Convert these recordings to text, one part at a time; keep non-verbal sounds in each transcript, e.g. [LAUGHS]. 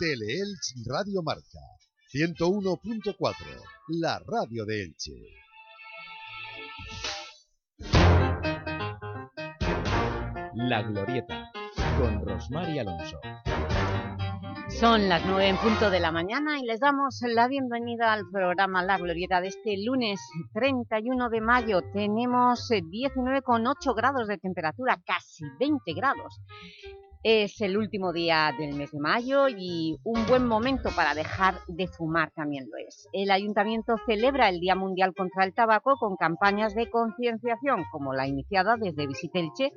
Teleelch Radio Marca 101.4, la radio de Elche. La Glorieta, con Rosmar y Alonso. Son las nueve en punto de la mañana y les damos la bienvenida al programa La Glorieta de este lunes 31 de mayo. Tenemos 19,8 eh, grados de temperatura, casi 20 grados. Es el último día del mes de mayo y un buen momento para dejar de fumar también lo es. El Ayuntamiento celebra el Día Mundial contra el Tabaco con campañas de concienciación como la iniciada desde Visitelche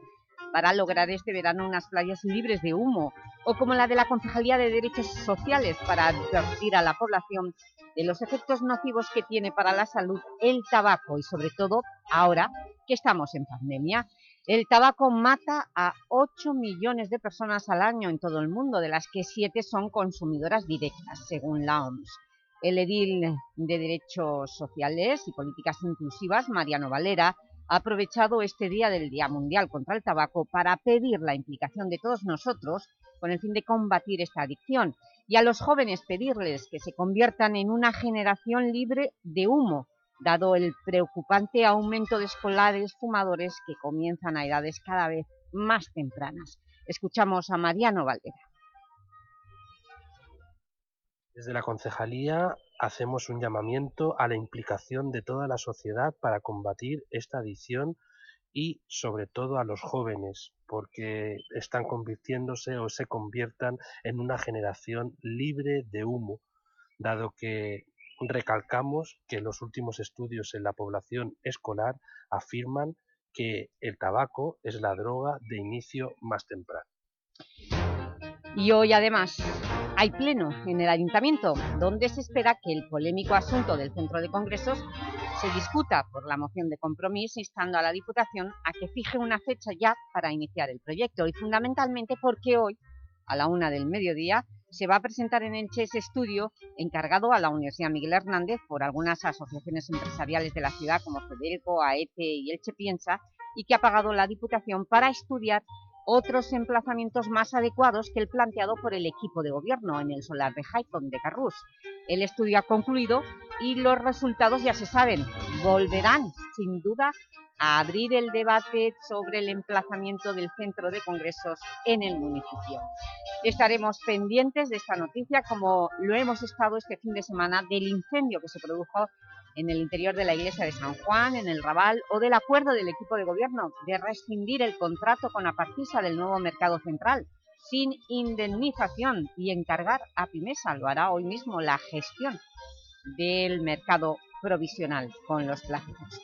para lograr este verano unas playas libres de humo, o como la de la Concejalía de Derechos Sociales para advertir a la población de los efectos nocivos que tiene para la salud el tabaco y sobre todo ahora que estamos en pandemia. El tabaco mata a 8 millones de personas al año en todo el mundo, de las que 7 son consumidoras directas, según la OMS. El edil de Derechos Sociales y Políticas Inclusivas, Mariano Valera, ha aprovechado este Día del Día Mundial contra el Tabaco para pedir la implicación de todos nosotros con el fin de combatir esta adicción y a los jóvenes pedirles que se conviertan en una generación libre de humo, dado el preocupante aumento de escolares fumadores que comienzan a edades cada vez más tempranas. Escuchamos a Mariano Valdera. Desde la Concejalía hacemos un llamamiento a la implicación de toda la sociedad para combatir esta adicción y sobre todo a los jóvenes, porque están convirtiéndose o se conviertan en una generación libre de humo, dado que recalcamos que los últimos estudios en la población escolar afirman que el tabaco es la droga de inicio más temprano. Y hoy además hay pleno en el Ayuntamiento, donde se espera que el polémico asunto del Centro de Congresos se discuta por la moción de compromiso instando a la Diputación a que fije una fecha ya para iniciar el proyecto y fundamentalmente porque hoy, a la una del mediodía, se va a presentar en el ese estudio encargado a la Universidad Miguel Hernández por algunas asociaciones empresariales de la ciudad como Federico, AETE y Elche Piensa y que ha pagado la Diputación para estudiar otros emplazamientos más adecuados que el planteado por el equipo de gobierno en el solar de Haikon de Carrús. El estudio ha concluido y los resultados ya se saben. Volverán, sin duda, a abrir el debate sobre el emplazamiento del centro de congresos en el municipio. Estaremos pendientes de esta noticia como lo hemos estado este fin de semana del incendio que se produjo en el interior de la iglesia de San Juan, en el Raval, o del acuerdo del equipo de gobierno de rescindir el contrato con Apartisa del nuevo mercado central, sin indemnización y encargar a Pimesa, lo hará hoy mismo, la gestión del mercado provisional con los plásticos.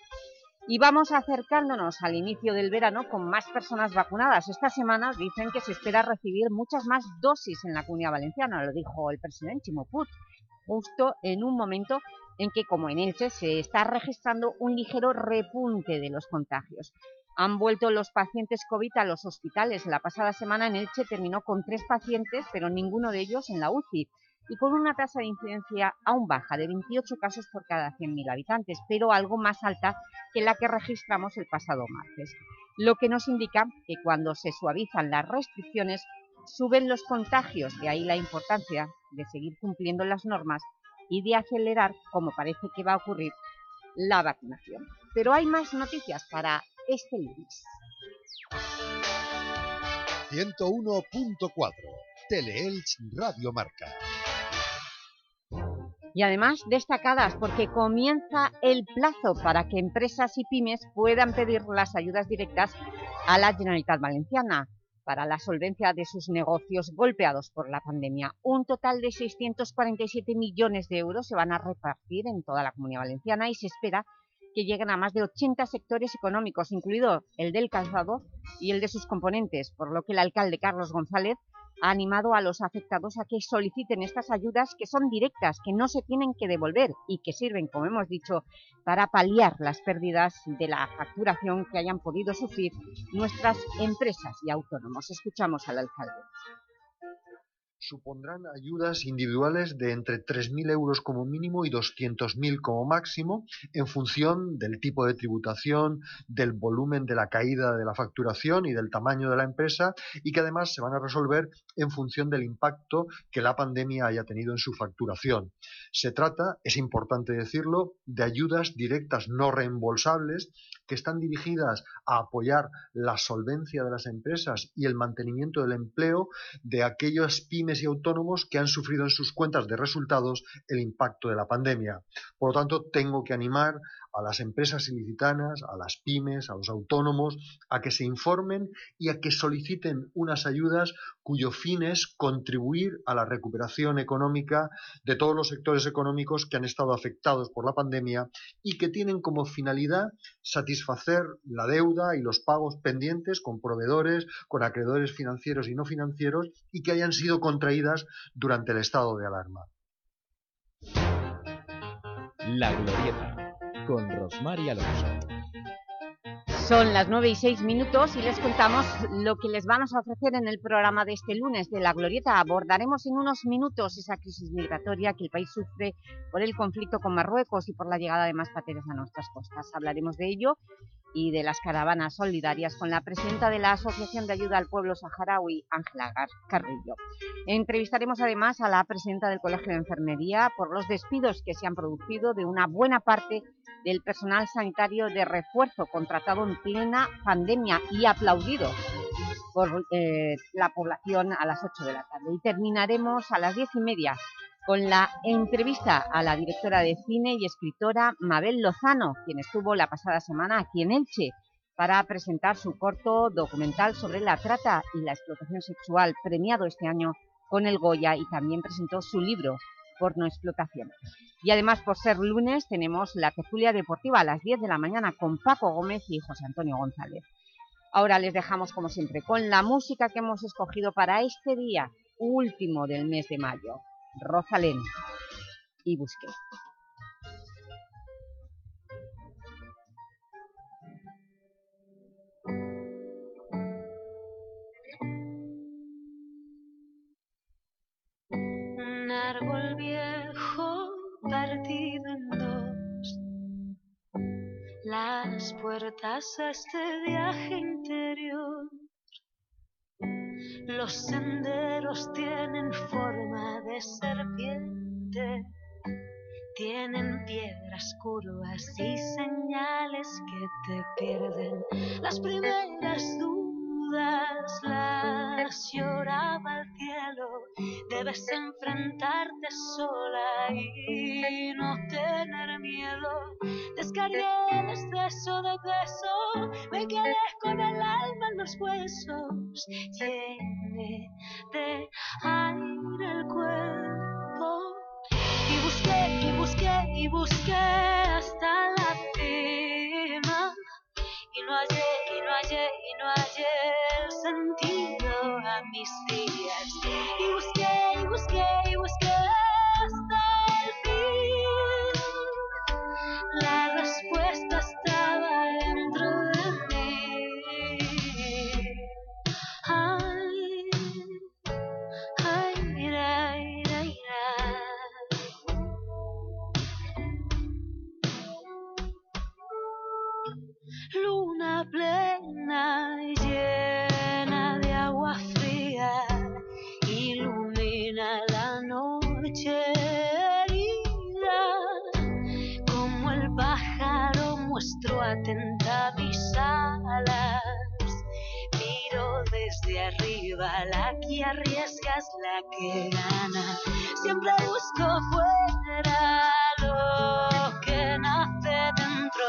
Y vamos acercándonos al inicio del verano con más personas vacunadas. Esta semana dicen que se espera recibir muchas más dosis en la Comunidad Valenciana, lo dijo el presidente Chimoput, justo en un momento en que, como en Elche, se está registrando un ligero repunte de los contagios. Han vuelto los pacientes COVID a los hospitales. La pasada semana en Elche terminó con tres pacientes, pero ninguno de ellos en la UCI, y con una tasa de incidencia aún baja, de 28 casos por cada 100.000 habitantes, pero algo más alta que la que registramos el pasado martes, lo que nos indica que cuando se suavizan las restricciones suben los contagios, de ahí la importancia de seguir cumpliendo las normas y de acelerar, como parece que va a ocurrir, la vacunación. Pero hay más noticias para este lunes. 101.4 Teleelch Radio Marca. Y además destacadas porque comienza el plazo para que empresas y pymes puedan pedir las ayudas directas a la Generalitat Valenciana para la solvencia de sus negocios golpeados por la pandemia. Un total de 647 millones de euros se van a repartir en toda la Comunidad Valenciana y se espera que lleguen a más de 80 sectores económicos, incluido el del calzado y el de sus componentes, por lo que el alcalde Carlos González ha animado a los afectados a que soliciten estas ayudas que son directas, que no se tienen que devolver y que sirven, como hemos dicho, para paliar las pérdidas de la facturación que hayan podido sufrir nuestras empresas y autónomos. Escuchamos al alcalde. Supondrán ayudas individuales de entre 3.000 euros como mínimo y 200.000 como máximo, en función del tipo de tributación, del volumen de la caída de la facturación y del tamaño de la empresa, y que además se van a resolver en función del impacto que la pandemia haya tenido en su facturación. Se trata, es importante decirlo, de ayudas directas no reembolsables que están dirigidas a apoyar la solvencia de las empresas y el mantenimiento del empleo de aquellos pymes y autónomos que han sufrido en sus cuentas de resultados el impacto de la pandemia. Por lo tanto, tengo que animar a las empresas ilicitanas, a las pymes, a los autónomos, a que se informen y a que soliciten unas ayudas cuyo fin es contribuir a la recuperación económica de todos los sectores económicos que han estado afectados por la pandemia y que tienen como finalidad satisfacer la deuda y los pagos pendientes con proveedores, con acreedores financieros y no financieros y que hayan sido contraídas durante el estado de alarma. La Glorieta con Rosmar. Son las 9 y 6 minutos y les contamos lo que les vamos a ofrecer en el programa de este lunes de La Glorieta. Abordaremos en unos minutos esa crisis migratoria que el país sufre por el conflicto con Marruecos y por la llegada de más pateras a nuestras costas. Hablaremos de ello y de las caravanas solidarias con la presidenta de la Asociación de Ayuda al Pueblo Saharaui, Ángela Carrillo. Entrevistaremos además a la presidenta del Colegio de Enfermería por los despidos que se han producido de una buena parte del personal sanitario de refuerzo contratado en plena pandemia y aplaudido por eh, la población a las 8 de la tarde. Y terminaremos a las 10 y media con la entrevista a la directora de cine y escritora Mabel Lozano, quien estuvo la pasada semana aquí en Elche para presentar su corto documental sobre la trata y la explotación sexual, premiado este año con el Goya, y también presentó su libro, Porno Explotación. Y además, por ser lunes, tenemos la tertulia deportiva a las 10 de la mañana con Paco Gómez y José Antonio González. Ahora les dejamos, como siempre, con la música que hemos escogido para este día último del mes de mayo. Rosalén. Y Busqué. Un árbol viejo partido en dos, las puertas a este viaje interior. Los senderos tienen forma serpiente, tienen piedras curvas y señales que te pierden. Las primeras dudas las lloraba el cielo, debes enfrentarte sola y no tener miedo. Descargué el exceso de peso, me quedé con el alma en los huesos, llené de aire el cuerpo. Y busqué, y busqué, y busqué hasta la cima. Y no hallé, el sentido a mis días. Y busqué, arriba, la que arriesga es la que gana. Siempre busco fuera lo que nace dentro,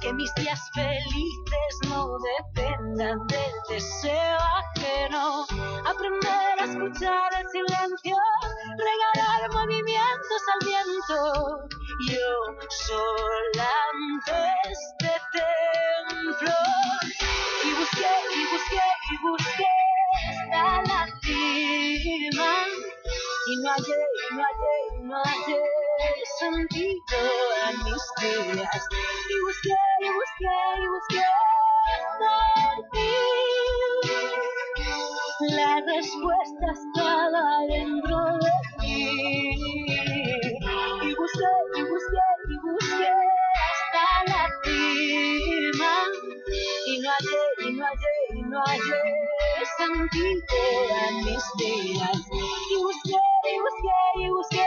que mis días felices no dependan del deseo ajeno. Aprender a escuchar el silencio, regalar movimientos al viento. Yo sola este templo. Y busqué, y busqué, y busqué no hallé, no hallé, no hallé sentido a mis días. Y busqué, y busqué, y busqué el fin. La respuesta estaba dentro de ti. Y busqué, y busqué, y busqué hasta la cima. Y no hallé, y no hallé, no hallé sentido a mis días. Y busqué, y busqué, y busqué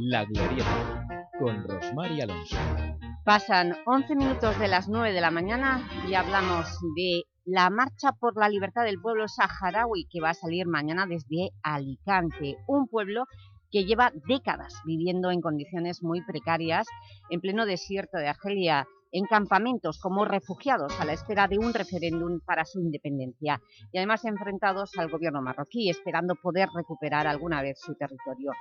La Glorieta, con Rosmar y Alonso. Pasan 11 minutos de las 9 de la mañana y hablamos de la marcha por la libertad del pueblo saharaui que va a salir mañana desde Alicante, un pueblo que lleva décadas viviendo en condiciones muy precarias en pleno desierto de Argelia, en campamentos como refugiados a la espera de un referéndum para su independencia y además enfrentados al gobierno marroquí esperando poder recuperar alguna vez su territorio.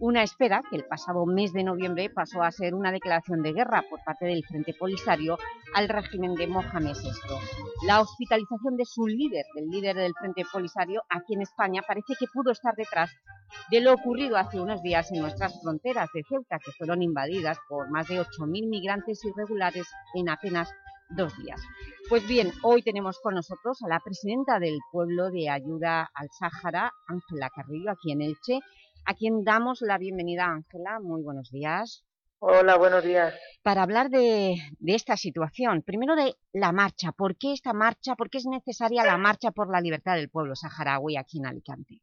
Una espera que el pasado mes de noviembre pasó a ser una declaración de guerra por parte del Frente Polisario al régimen de Mohamed VI. La hospitalización de su líder, del líder del Frente Polisario, aquí en España, parece que pudo estar detrás de lo ocurrido hace unos días en nuestras fronteras de Ceuta, que fueron invadidas por más de 8.000 migrantes irregulares en apenas dos días. Pues bien, hoy tenemos con nosotros a la presidenta del Pueblo de Ayuda al Sáhara, Ángela Carrillo, aquí en Elche, a quien damos la bienvenida, Ángela. Muy buenos días. Hola, buenos días. Para hablar de, de, esta situación, primero de la marcha. ¿Por qué esta marcha? ¿Por qué es necesaria la marcha por la libertad del pueblo saharaui aquí en Alicante?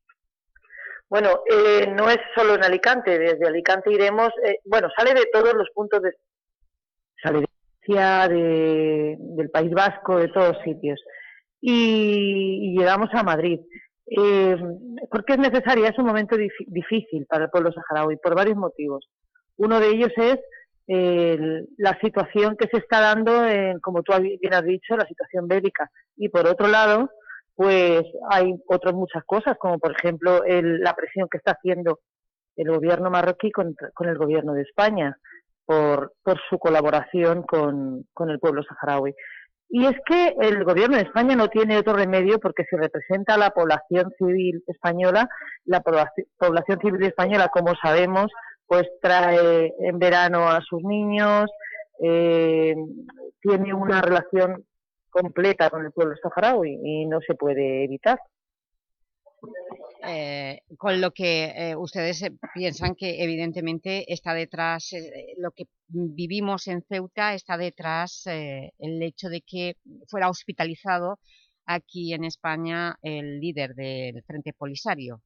Bueno, eh, no es solo en Alicante. Desde Alicante iremos... Eh, bueno, sale de todos los puntos de... Sale de, de del País Vasco, de todos sitios. Y, y llegamos a Madrid. Eh, ¿Por qué es necesaria? Es un momento difícil para el pueblo saharaui, por varios motivos. Uno de ellos es eh, la situación que se está dando, en, como tú bien has dicho, la situación bélica. Y por otro lado, pues hay otras muchas cosas, como por ejemplo el, la presión que está haciendo el gobierno marroquí con, con el gobierno de España por, por su colaboración con, con el pueblo saharaui. Y es que el gobierno de España no tiene otro remedio porque se representa a la población civil española. La población civil española, como sabemos, pues trae en verano a sus niños, eh, tiene una relación completa con el pueblo saharaui y no se puede evitar. Eh, con lo que eh, ustedes piensan que evidentemente está detrás, eh, lo que vivimos en Ceuta está detrás eh, el hecho de que fuera hospitalizado aquí en España el líder del Frente Polisario.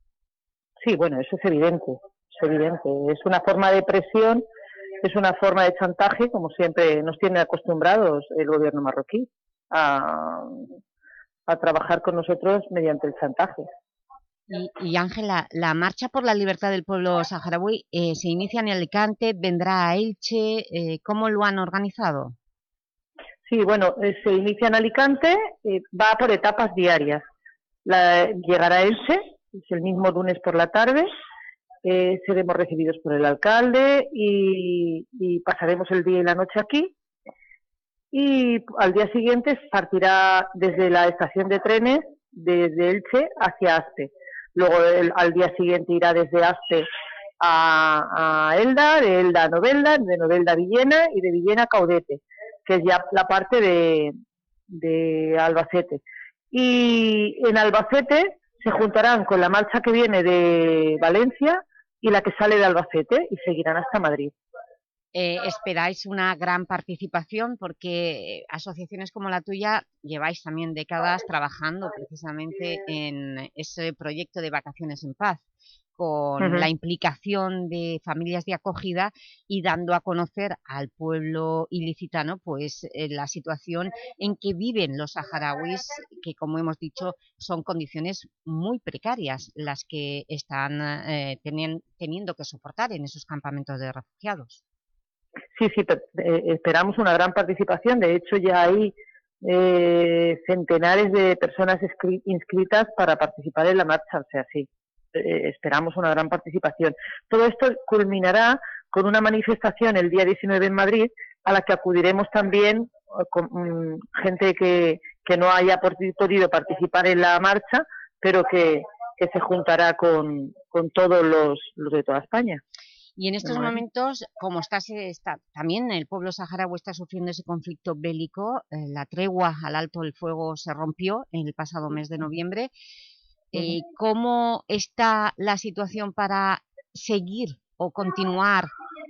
Sí, bueno, eso es evidente, es evidente. Es una forma de presión, es una forma de chantaje, como siempre nos tiene acostumbrados el gobierno marroquí a trabajar con nosotros mediante el chantaje. Y Ángela, la marcha por la libertad del pueblo saharaui eh, se inicia en Alicante, vendrá a Elche, eh, ¿cómo lo han organizado? Sí, bueno, eh, se inicia en Alicante, va por etapas diarias. La, llegará a Elche, es el mismo lunes por la tarde, seremos recibidos por el alcalde y, y pasaremos el día y la noche aquí. Y al día siguiente partirá desde la estación de trenes desde Elche hacia Aspe luego al día siguiente irá desde Aste a, a, Elda, de Elda a Novelda, de Novelda a Villena y de Villena a Caudete, que es ya la parte de, de Albacete. Y en Albacete se juntarán con la marcha que viene de Valencia y la que sale de Albacete y seguirán hasta Madrid. Eh, esperáis una gran participación porque asociaciones como la tuya lleváis también décadas trabajando precisamente en ese proyecto de Vacaciones en Paz con la implicación de familias de acogida y dando a conocer al pueblo ilicitano pues, eh, la situación en que viven los saharauis, que como hemos dicho son condiciones muy precarias las que están eh, teniendo que soportar en esos campamentos de refugiados. Sí, sí, eh, esperamos una gran participación. De hecho, ya hay eh, centenares de personas inscritas para participar en la marcha. O sea, sí, eh, esperamos una gran participación. Todo esto culminará con una manifestación el día 19 en Madrid, a la que acudiremos también con, mm, gente que, no haya podido participar en la marcha, pero que, se juntará con, con todos los de toda España. Y en estos momentos, como está, está, también el pueblo saharaui está sufriendo ese conflicto bélico, eh, la tregua al alto del fuego se rompió en el pasado mes de noviembre. Eh, ¿Cómo está la situación para seguir o continuar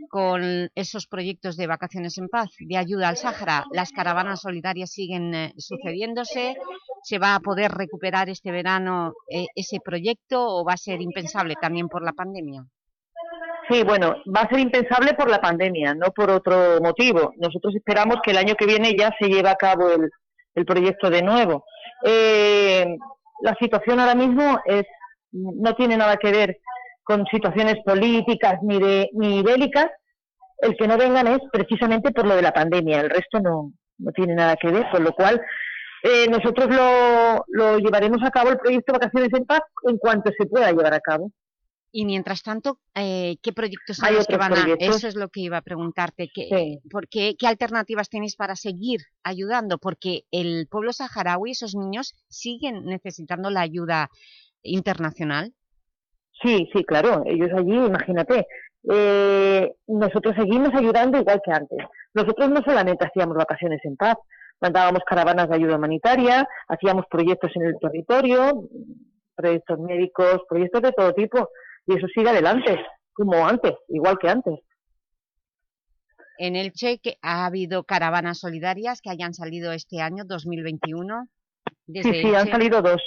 con esos proyectos de vacaciones en paz, de ayuda al Sáhara? ¿Las caravanas solidarias siguen eh, sucediéndose? ¿Se va a poder recuperar este verano ese proyecto o va a ser impensable también por la pandemia? Sí, bueno, va a ser impensable por la pandemia, no por otro motivo. Nosotros esperamos que el año que viene ya se lleve a cabo el, proyecto de nuevo. Eh, la situación ahora mismo es no tiene nada que ver con situaciones políticas ni, de, ni bélicas. El que no vengan es precisamente por lo de la pandemia. El resto no, no tiene nada que ver, con lo cual eh, nosotros lo, lo llevaremos a cabo el proyecto Vacaciones en Paz en cuanto se pueda llevar a cabo. Y mientras tanto, eh, ¿qué proyectos son los que van a...? Eso es lo que iba a preguntarte. ¿qué, ¿Qué alternativas tenéis para seguir ayudando? Porque el pueblo saharaui, esos niños, siguen necesitando la ayuda internacional. Sí, sí, claro. Ellos allí, imagínate. Eh, nosotros seguimos ayudando igual que antes. Nosotros no solamente hacíamos vacaciones en paz, mandábamos caravanas de ayuda humanitaria, hacíamos proyectos en el territorio, proyectos médicos, proyectos de todo tipo y eso sigue adelante, como antes, igual que antes. En el Cheque ha habido caravanas solidarias que hayan salido este año, 2021. sí, sí, han salido dos.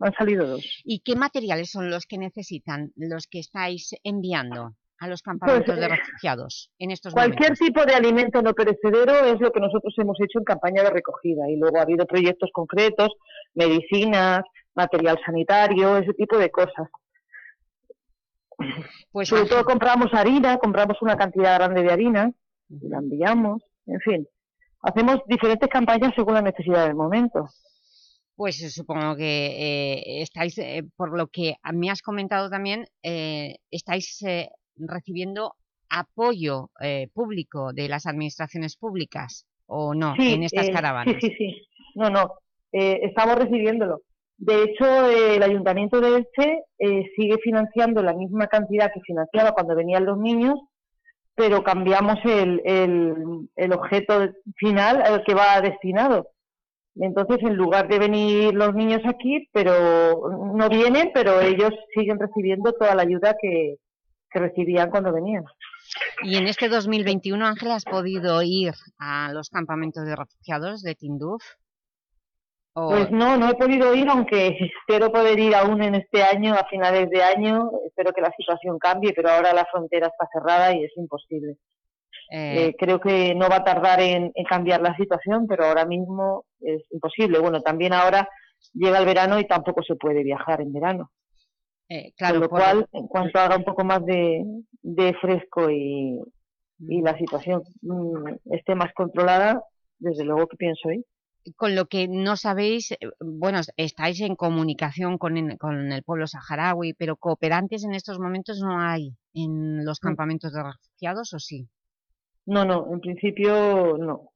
Han salido dos. ¿Y qué materiales son los que necesitan, los que estáis enviando a los pues, campamentos de eh, refugiados en estos Cualquier tipo de alimento no perecedero es lo que nosotros hemos hecho en campaña de recogida y luego ha habido proyectos concretos, medicinas, material sanitario, ese tipo de cosas. Pues Sobre todo compramos harina, compramos una cantidad grande de harina, y la enviamos, en fin. Hacemos diferentes campañas según la necesidad del momento. Pues eh, supongo que eh, estáis, eh, por lo que me has comentado también, estáis recibiendo apoyo público de las administraciones públicas, ¿o no, en estas caravanas? Sí, sí, sí. No, no, estamos recibiéndolo. De hecho, el Ayuntamiento de Elche eh, sigue financiando la misma cantidad que financiaba cuando venían los niños, pero cambiamos el, el, objeto final al que va destinado. Entonces, en lugar de venir los niños aquí, pero no vienen, pero ellos siguen recibiendo toda la ayuda que, recibían cuando venían. Y en este 2021, Ángel, ¿has podido ir a los campamentos de refugiados de Tinduf? Pues no, no he podido ir, aunque espero poder ir aún en este año, a finales de año. Espero que la situación cambie, pero ahora la frontera está cerrada y es imposible. Eh. Eh, creo que no va a tardar en, cambiar la situación, pero ahora mismo es imposible. Bueno, también ahora llega el verano y tampoco se puede viajar en verano. Eh, claro, Con lo cual, en cuanto haga un poco más de, fresco y, y, la situación mm, esté más controlada, desde luego que pienso ir con lo que no sabéis, eh, bueno, estáis en comunicación con el, con el pueblo saharaui, pero cooperantes en estos momentos no hay en los campamentos de refugiados, ¿o sí? No, no, en principio no.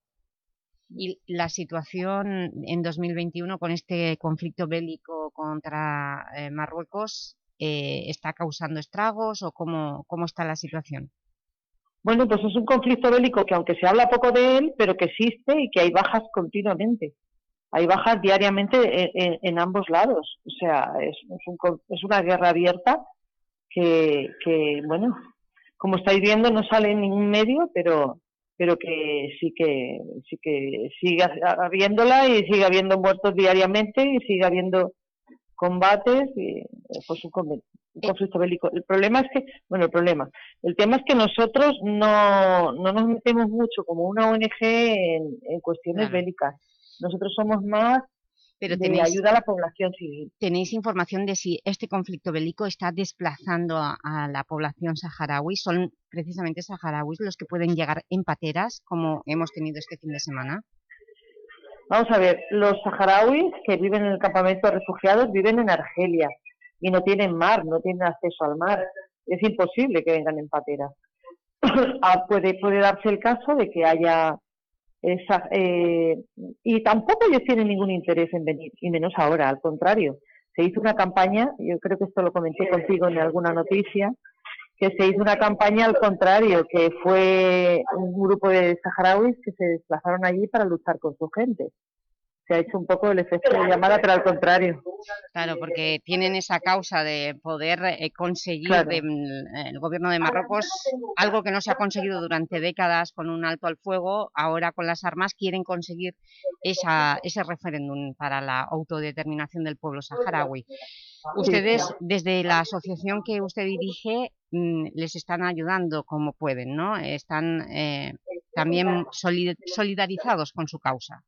¿Y la situación en 2021 con este conflicto bélico contra eh, Marruecos eh, está causando estragos o cómo, cómo está la situación? Bueno, pues es un conflicto bélico que aunque se habla poco de él, pero que existe y que hay bajas continuamente. Hay bajas diariamente en, ambos lados. O sea, es, es, una guerra abierta que, que, bueno, como estáis viendo, no sale en ningún medio, pero pero que sí que sí que siga habiéndola y siga habiendo muertos diariamente y siga habiendo combates y pues un, conflicto bélico. El problema es que, bueno, el problema, el tema es que nosotros no, no nos metemos mucho como una ONG en, en cuestiones bélicas. Nosotros somos más pero de ayuda a la población civil. ¿Tenéis información de si este conflicto bélico está desplazando a, la población saharaui? ¿Son precisamente saharauis los que pueden llegar en pateras, como hemos tenido este fin de semana? Vamos a ver, los saharauis que viven en el campamento de refugiados viven en Argelia y no tienen mar, no tienen acceso al mar. Es imposible que vengan en patera. [COUGHS] Ah, puede, puede darse el caso de que haya esa, eh, y tampoco ellos tienen ningún interés en venir, y menos ahora, al contrario. Se hizo una campaña, yo creo que esto lo comenté contigo en alguna noticia, que se hizo una campaña al contrario, que fue un grupo de saharauis que se desplazaron allí para luchar con su gente ha hecho un poco el efecto de llamada, pero al contrario. Claro, porque tienen esa causa de poder eh, conseguir del el gobierno de Marruecos algo que no se ha conseguido durante décadas con un alto al fuego, ahora con las armas quieren conseguir esa, ese referéndum para la autodeterminación del pueblo saharaui. Ustedes, desde la asociación que usted dirige, mm, les están ayudando como pueden, ¿no? Están eh, también solidarizados con su causa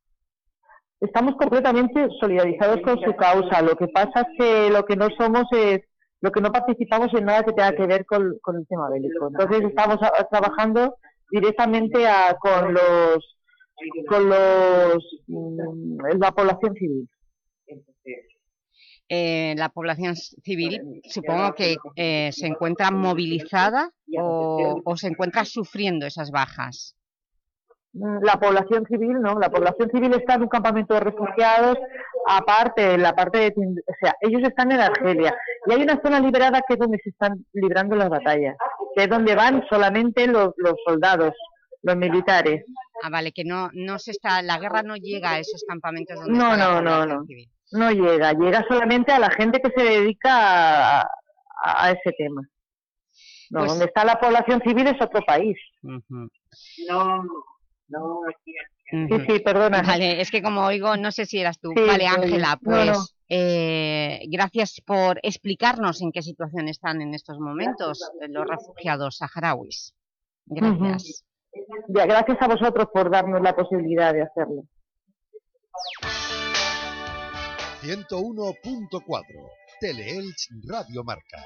estamos completamente solidarizados con su causa. Lo que pasa es que lo que no somos es, lo que no participamos en nada que tenga que ver con, el tema bélico. Entonces estamos trabajando directamente con los, con los, mm, la población civil. Eh, la población civil supongo que eh, se encuentra movilizada o se encuentra sufriendo esas bajas la población civil, ¿no? La población civil está en un campamento de refugiados, aparte, la parte de... O sea, ellos están en Argelia. Y hay una zona liberada que es donde se están librando las batallas, que es donde van solamente los, los soldados, los militares. Ah, vale, que no, no se está... La guerra no llega a esos campamentos donde No, no, no, no. No llega, llega solamente a la gente que se dedica a, ese tema. No, pues donde está la población civil es otro país. No, no, Sí, sí, perdona. Vale, es que como oigo, no sé si eras tú. vale, Ángela, pues eh, gracias por explicarnos en qué situación están en estos momentos los refugiados saharauis. Gracias. gracias a vosotros por darnos la posibilidad de hacerlo. 101.4 Teleelch Radio Marca.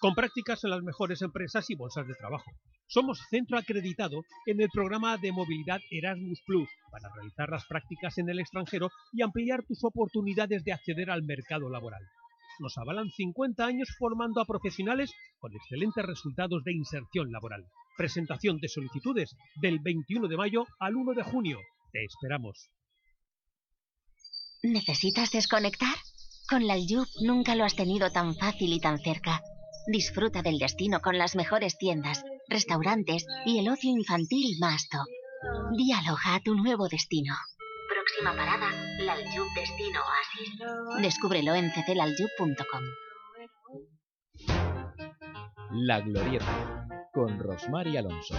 con prácticas en las mejores empresas y bolsas de trabajo. Somos centro acreditado en el programa de movilidad Erasmus Plus para realizar las prácticas en el extranjero y ampliar tus oportunidades de acceder al mercado laboral. Nos avalan 50 años formando a profesionales con excelentes resultados de inserción laboral. Presentación de solicitudes del 21 de mayo al 1 de junio. Te esperamos. ¿Necesitas desconectar? Con la Aljub nunca lo has tenido tan fácil y tan cerca. Disfruta del destino con las mejores tiendas, restaurantes y el ocio infantil más top. Dialoga a tu nuevo destino. Próxima parada, Laljub Destino Oasis. Descúbrelo en cclaljub.com. La Glorieta, con Rosmar y Alonso.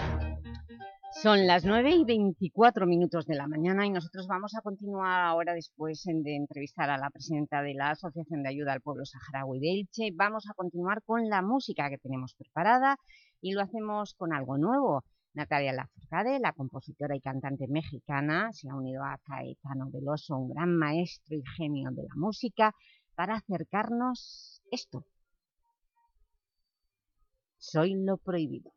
Son las 9 y 24 minutos de la mañana y nosotros vamos a continuar ahora después de entrevistar a la presidenta de la Asociación de Ayuda al Pueblo Saharaui de Elche. Vamos a continuar con la música que tenemos preparada y lo hacemos con algo nuevo. Natalia Lafourcade, la compositora y cantante mexicana, se ha unido a Caetano Veloso, un gran maestro y genio de la música, para acercarnos esto. Soy lo prohibido.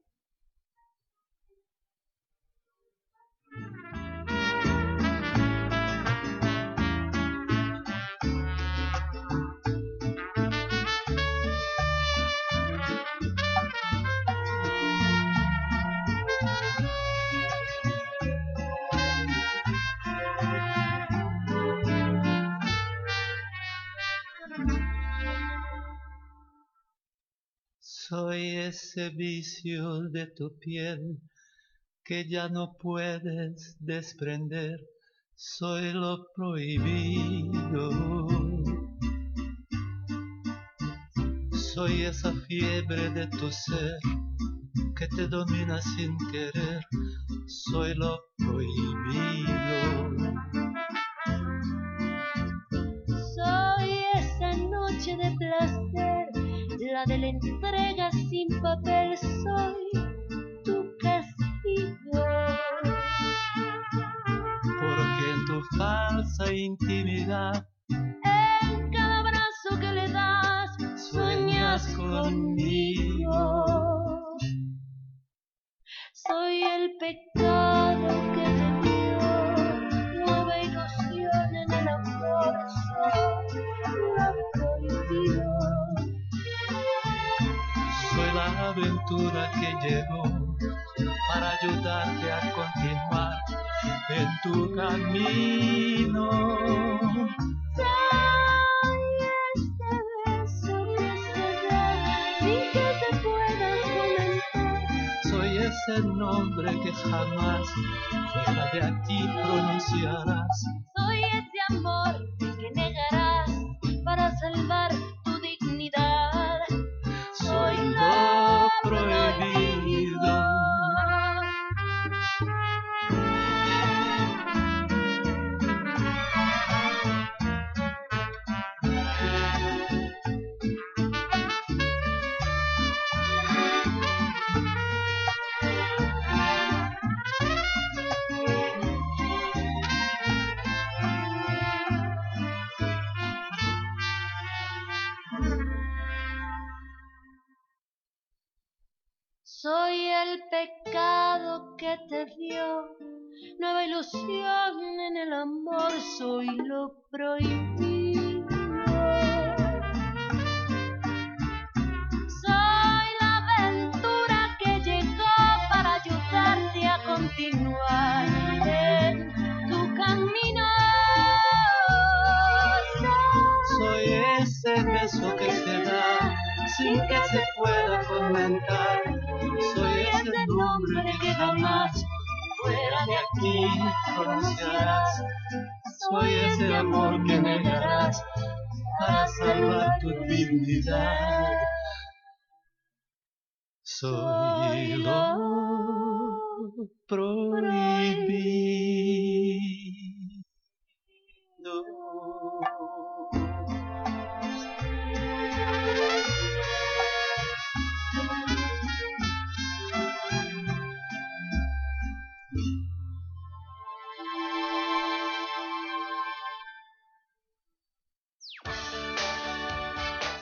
Soy ese vicio de tu piel que ya no puedes desprender. Soy lo prohibido. Soy esa fiebre de tu ser que te domina sin querer. Soy lo prohibido. De la entrega sin papel. Soy tu castigo. Porque en tu falsa intimidad En cada abrazo que le das, sueñas conmigo. Soy el pecado que llegó para ayudarte a continuar en tu camino. Ese nombre que jamás fuera de aquí pronunciarás. Soy lo prohibido. Soy la aventura que llegó para ayudarte a continuar en tu camino. Soy ese beso que se da sin que se pueda comentar. Soy ese nombre que jamás fuera de aquí pronunciarás. Soy ese amor que negarás para salvar tu dignidad. Soy lo prohibido.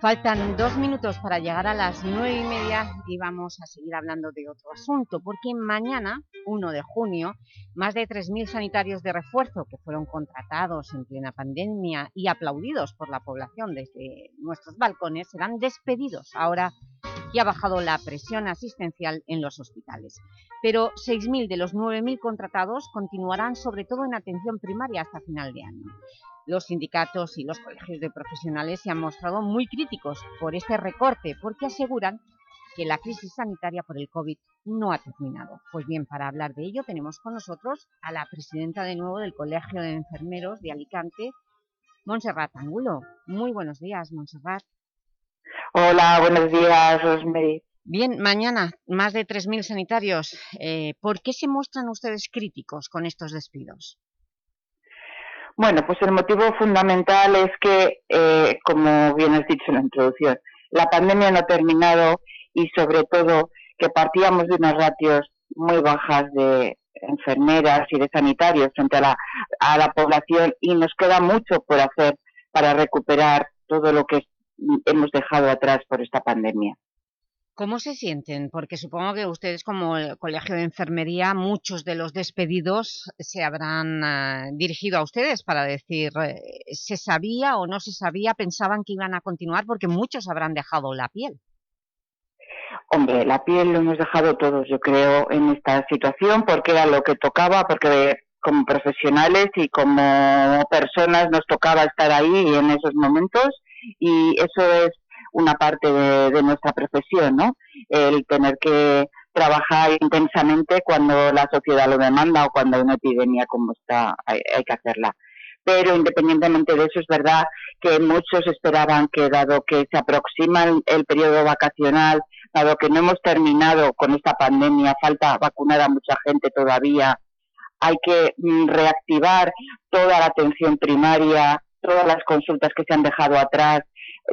Faltan dos minutos para llegar a las nueve y media y vamos a seguir hablando de otro asunto, porque mañana, 1 de junio, más de 3.000 sanitarios de refuerzo que fueron contratados en plena pandemia y aplaudidos por la población desde nuestros balcones serán despedidos ahora que ha bajado la presión asistencial en los hospitales. Pero 6.000 de los 9.000 contratados continuarán sobre todo en atención primaria hasta final de año. Los sindicatos y los colegios de profesionales se han mostrado muy críticos por este recorte porque aseguran que la crisis sanitaria por el COVID no ha terminado. Pues bien, para hablar de ello tenemos con nosotros a la presidenta de nuevo del Colegio de Enfermeros de Alicante, Montserrat Angulo. Muy buenos días, Montserrat. Hola, buenos días, Rosemary. Bien, mañana más de 3.000 sanitarios. Eh, ¿Por qué se muestran ustedes críticos con estos despidos? Bueno, pues el motivo fundamental es que, eh, como bien has dicho en la introducción, la pandemia no ha terminado y sobre todo que partíamos de unas ratios muy bajas de enfermeras y de sanitarios frente a la, a la población y nos queda mucho por hacer para recuperar todo lo que hemos dejado atrás por esta pandemia. ¿Cómo se sienten? Porque supongo que ustedes como el Colegio de Enfermería, muchos de los despedidos se habrán eh, dirigido a ustedes para decir, eh, ¿se sabía o no se sabía? ¿Pensaban que iban a continuar? Porque muchos habrán dejado la piel. Hombre, la piel lo hemos dejado todos, yo creo, en esta situación, porque era lo que tocaba, porque como profesionales y como personas nos tocaba estar ahí en esos momentos y eso es una parte de, nuestra profesión, ¿no? El tener que trabajar intensamente cuando la sociedad lo demanda o cuando hay una epidemia como está, hay, que hacerla. Pero independientemente de eso, es verdad que muchos esperaban que, dado que se aproxima el, periodo vacacional, dado que no hemos terminado con esta pandemia, falta vacunar a mucha gente todavía, hay que mm, reactivar toda la atención primaria, todas las consultas que se han dejado atrás,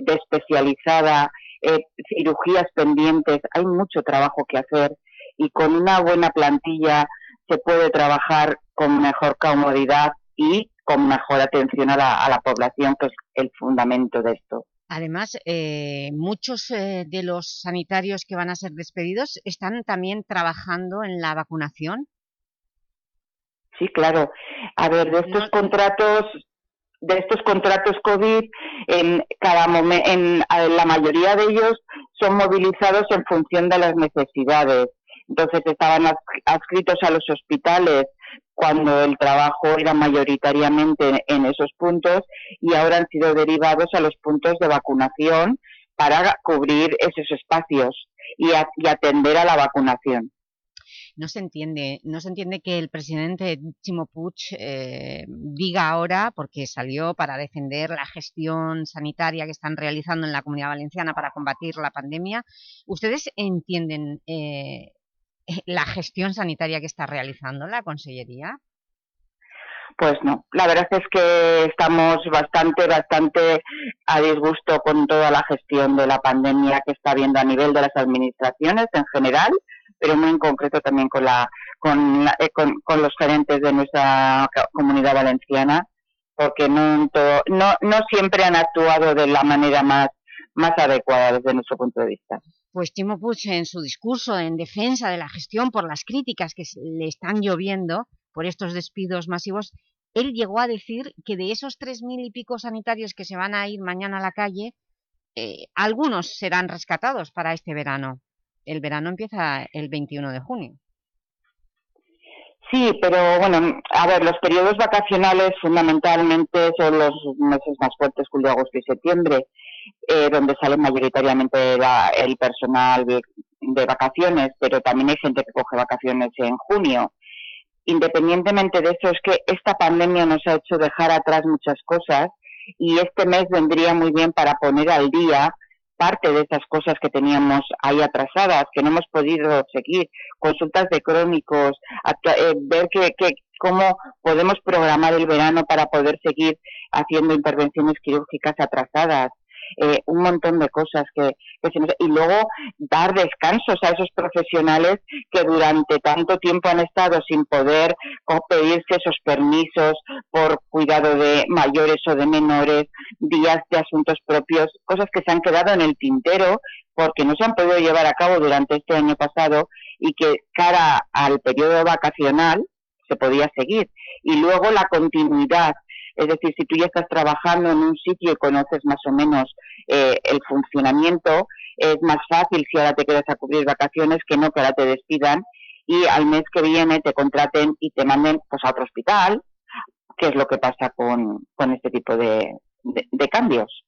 de especializada, eh, cirugías pendientes, hay mucho trabajo que hacer y con una buena plantilla se puede trabajar con mejor comodidad y con mejor atención a la, población, que es el fundamento de esto. Además, eh, muchos eh, de los sanitarios que van a ser despedidos están también trabajando en la vacunación. Sí, claro. A ver, de estos contratos de estos contratos COVID, en cada en la mayoría de ellos son movilizados en función de las necesidades. Entonces estaban adscritos a los hospitales cuando el trabajo era mayoritariamente en esos puntos y ahora han sido derivados a los puntos de vacunación para cubrir esos espacios y atender a la vacunación no se entiende, no se entiende que el presidente Chimo Puig eh, diga ahora, porque salió para defender la gestión sanitaria que están realizando en la Comunidad Valenciana para combatir la pandemia, ¿ustedes entienden eh, la gestión sanitaria que está realizando la Consellería? Pues no, la verdad es que estamos bastante, bastante a disgusto con toda la gestión de la pandemia que está habiendo a nivel de las administraciones en general pero muy en concreto también con, la, con, eh, con, los gerentes de nuestra comunidad valenciana, porque no, no, siempre han actuado de la manera más, más adecuada desde nuestro punto de vista. Pues Timo Puig en su discurso en defensa de la gestión por las críticas que le están lloviendo por estos despidos masivos, él llegó a decir que de esos tres mil y pico sanitarios que se van a ir mañana a la calle, eh, algunos serán rescatados para este verano el verano empieza el 21 de junio. Sí, pero bueno, a ver, los periodos vacacionales fundamentalmente son los meses más fuertes, julio, agosto y septiembre, eh, donde sale mayoritariamente el personal de, vacaciones, pero también hay gente que coge vacaciones en junio. Independientemente de eso, es que esta pandemia nos ha hecho dejar atrás muchas cosas y este mes vendría muy bien para poner al día parte de esas cosas que teníamos ahí atrasadas, que no hemos podido seguir, consultas de crónicos, eh, ver que, cómo podemos programar el verano para poder seguir haciendo intervenciones quirúrgicas atrasadas, eh, un montón de cosas que, y luego dar descansos a esos profesionales que durante tanto tiempo han estado sin poder pedirse esos permisos por cuidado de mayores o de menores, días de asuntos propios, cosas que se han quedado en el tintero porque no se han podido llevar a cabo durante este año pasado y que cara al periodo vacacional se podía seguir. Y luego la continuidad es decir, si tú ya estás trabajando en un sitio y conoces más o menos eh, el funcionamiento, es más fácil si ahora te quedas a cubrir vacaciones que no que ahora te despidan y al mes que viene te contraten y te manden pues, a otro hospital, que es lo que pasa con, este tipo de cambios.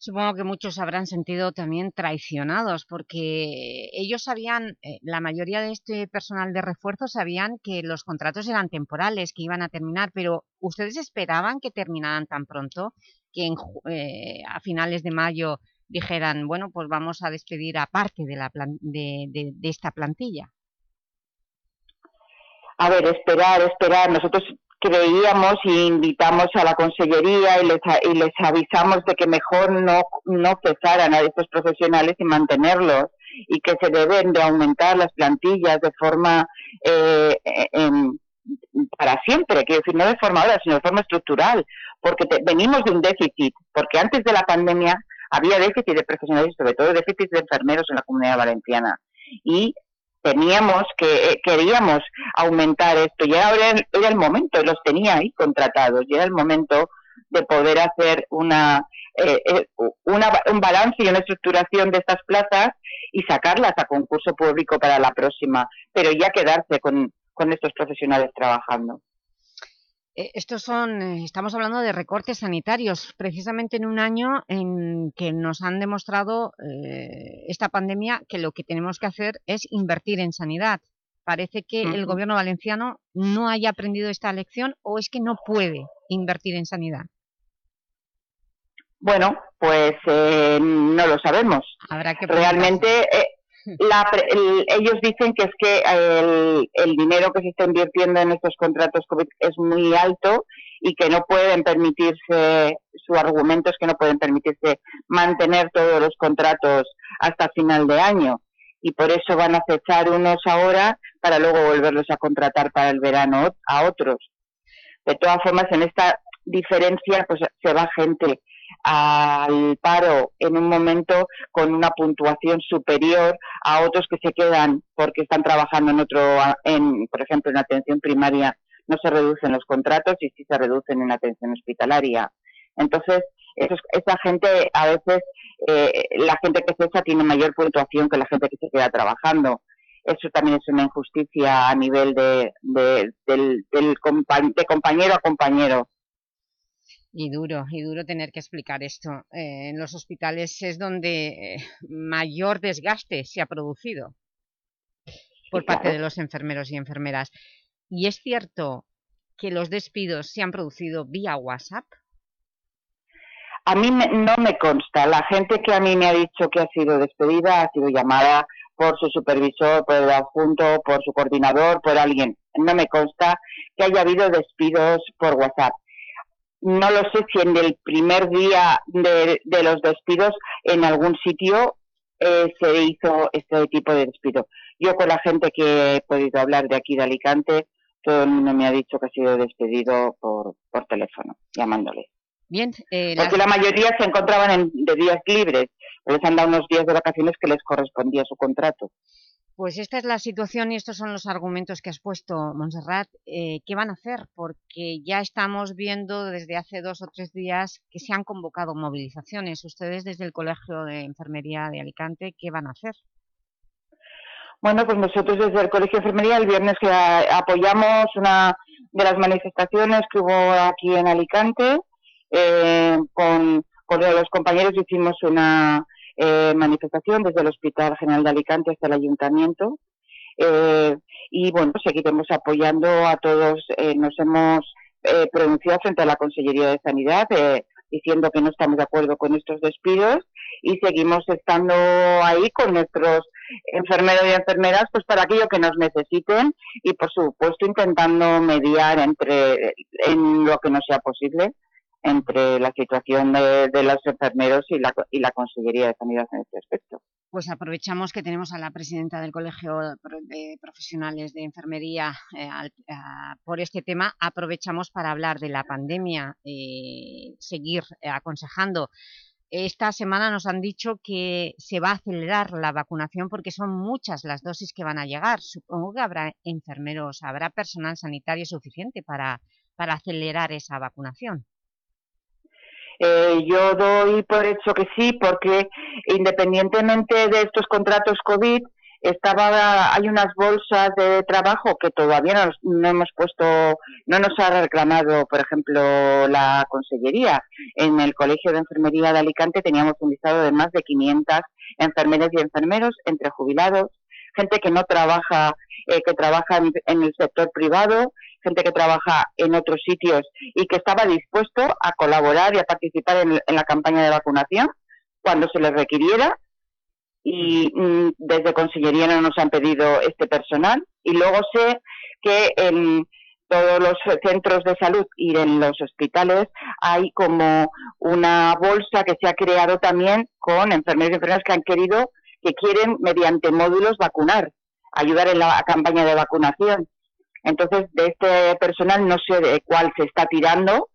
Supongo que muchos habrán sentido también traicionados porque ellos sabían, eh, la mayoría de este personal de refuerzo sabían que los contratos eran temporales, que iban a terminar, pero ¿ustedes esperaban que terminaran tan pronto? Que eh, a finales de mayo dijeran, bueno, pues vamos a despedir a parte de, la de, de esta plantilla. A ver, esperar, esperar. Nosotros creíamos y invitamos a la consellería y les, y les avisamos de que mejor no, no cesaran a estos profesionales y mantenerlos y que se deben de aumentar las plantillas de forma eh, para siempre, quiero decir, no de forma ahora, sino de forma estructural, porque venimos de un déficit, porque antes de la pandemia había déficit de profesionales, sobre todo déficit de enfermeros en la comunidad valenciana. Y teníamos que, eh, queríamos aumentar esto, y ahora era el momento, los tenía ahí contratados, y era el momento de poder hacer una, eh, eh, una, un balance y una estructuración de estas plazas y sacarlas a concurso público para la próxima, pero ya quedarse con, con estos profesionales trabajando. Eh, estos son, eh, estamos hablando de recortes sanitarios, precisamente en un año en que nos han demostrado eh, esta pandemia que lo que tenemos que hacer es invertir en sanidad. Parece que el gobierno valenciano no haya aprendido esta lección o es que no puede invertir en sanidad. Bueno, pues no lo sabemos. Habrá que Realmente ellos dicen que es que el, dinero que se está invirtiendo en estos contratos COVID es muy alto y que no pueden permitirse, su argumento es que no pueden permitirse mantener todos los contratos hasta final de año y por eso van a acechar unos ahora para luego volverlos a contratar para el verano a otros. De todas formas, en esta diferencia pues se va gente al paro en un momento con una puntuación superior a otros que se quedan porque están trabajando en otro, en, por ejemplo, en atención primaria no se reducen los contratos y sí se reducen en atención hospitalaria. Entonces, esa gente, a veces, eh, la gente que cesa tiene mayor puntuación que la gente que se queda trabajando. Eso también es una injusticia a nivel de, de, del, del de compañero a compañero. Y duro, y duro tener que explicar esto. Eh, en los hospitales es donde eh, mayor desgaste se ha producido por parte de los enfermeros y enfermeras. ¿Y es cierto que los despidos se han producido vía WhatsApp? A mí no me consta. La gente que a mí me ha dicho que ha sido despedida ha sido llamada por su supervisor, por el adjunto, por su coordinador, por alguien. No me consta que haya habido despidos por WhatsApp no lo sé si en el primer día de, los despidos en algún sitio eh, se hizo este tipo de despido. Yo con la gente que he podido hablar de aquí de Alicante, todo el mundo me ha dicho que ha sido despedido por, por teléfono, llamándole. Bien, eh, Porque la mayoría se encontraban en, de días libres, les han dado unos días de vacaciones que les correspondía su contrato. Pues esta es la situación y estos son los argumentos que has puesto, Montserrat. Eh, ¿Qué van a hacer? Porque ya estamos viendo desde hace dos o tres días que se han convocado movilizaciones. Ustedes desde el Colegio de Enfermería de Alicante, ¿qué van a hacer? Bueno, pues nosotros desde el Colegio de Enfermería el viernes que apoyamos una de las manifestaciones que hubo aquí en Alicante. Eh, con, con los compañeros hicimos una eh, manifestación desde el Hospital General de Alicante hasta el Ayuntamiento. Eh, y bueno, seguiremos apoyando a todos. Eh, nos hemos pronunciado frente a la Consellería de Sanidad diciendo que no estamos de acuerdo con estos despidos y seguimos estando ahí con nuestros enfermeros y enfermeras pues para aquello que nos necesiten y por supuesto intentando mediar entre en lo que no sea posible entre la situación de, los enfermeros y la, Consellería de Sanidad en este aspecto. Pues aprovechamos que tenemos a la presidenta del Colegio de Profesionales de Enfermería eh, por este tema. Aprovechamos para hablar de la pandemia y seguir eh, aconsejando. Esta semana nos han dicho que se va a acelerar la vacunación porque son muchas las dosis que van a llegar. Supongo que habrá enfermeros, habrá personal sanitario suficiente para acelerar esa vacunación. Eh, yo doy por hecho que sí, porque independientemente de estos contratos COVID, estaba hay unas bolsas de trabajo que todavía no, hemos puesto, no nos ha reclamado, por ejemplo, la Consellería. En el Colegio de Enfermería de Alicante teníamos un listado de más de 500 enfermeras y enfermeros entre jubilados, gente que no trabaja, eh, que trabaja en el sector privado, gente que trabaja en otros sitios y que estaba dispuesto a colaborar y a participar en, la campaña de vacunación cuando se les requiriera. Y mm, desde Consellería no nos han pedido este personal. Y luego sé que en todos los centros de salud y en los hospitales hay como una bolsa que se ha creado también con enfermeros y enfermeras que han querido, que quieren mediante módulos vacunar, ayudar en la campaña de vacunación. Entonces, de este personal no sé de cuál se está tirando,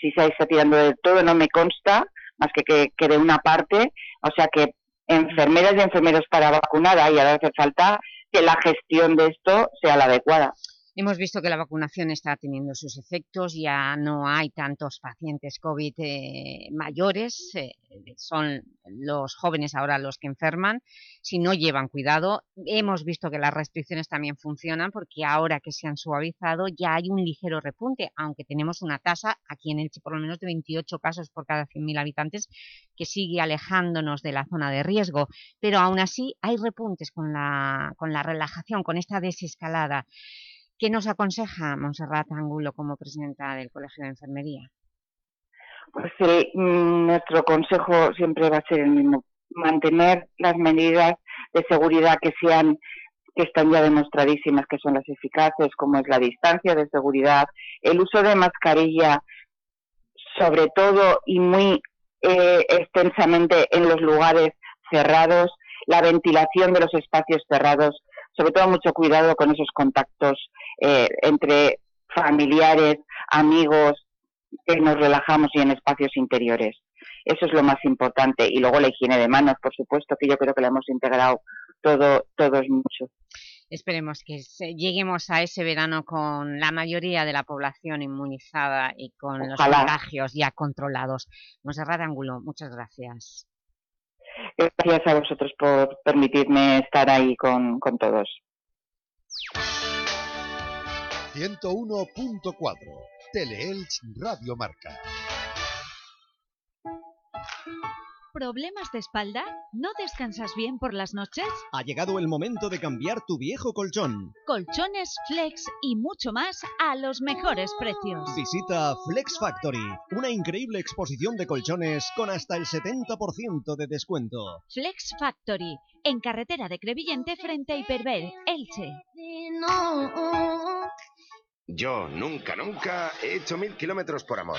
si se está tirando de todo, no me consta, más que, que, que de una parte, o sea que enfermeras y enfermeros para vacunar y ahora hace falta que la gestión de esto sea la adecuada. Hemos visto que la vacunación está teniendo sus efectos, ya no hay tantos pacientes COVID eh, mayores, eh, son los jóvenes ahora los que enferman, si no llevan cuidado. Hemos visto que las restricciones también funcionan porque ahora que se han suavizado ya hay un ligero repunte, aunque tenemos una tasa aquí en Elche por lo menos de 28 casos por cada 100.000 habitantes que sigue alejándonos de la zona de riesgo, pero aún así hay repuntes con la, con la relajación, con esta desescalada. ¿Qué nos aconseja Monserrat Angulo como presidenta del Colegio de Enfermería? Pues mm, nuestro consejo siempre va a ser el mismo, mantener las medidas de seguridad que sean que están ya demostradísimas que son las eficaces, como es la distancia de seguridad, el uso de mascarilla, sobre todo y muy eh, extensamente en los lugares cerrados, la ventilación de los espacios cerrados, sobre todo mucho cuidado con esos contactos eh, entre familiares, amigos, que nos relajamos y en espacios interiores. Eso es lo más importante. Y luego la higiene de manos, por supuesto, que yo creo que la hemos integrado todo, todos mucho. Esperemos que lleguemos a ese verano con la mayoría de la población inmunizada y con los contagios ya controlados. Monserrat Ángulo, muchas gracias. Gracias a vosotros por permitirme estar ahí con, con todos. 101.4 Teleelch Radio Marca. ¿Problemas de espalda? ¿No descansas bien por las noches? Ha llegado el momento de cambiar tu viejo colchón. Colchones, flex y mucho más a los mejores precios. Visita Flex Factory, una increíble exposición de colchones con hasta el 70% de descuento. Flex Factory, en carretera de Crevillente frente a Hiperver, Elche. Yo nunca, nunca he hecho mil kilómetros por amor.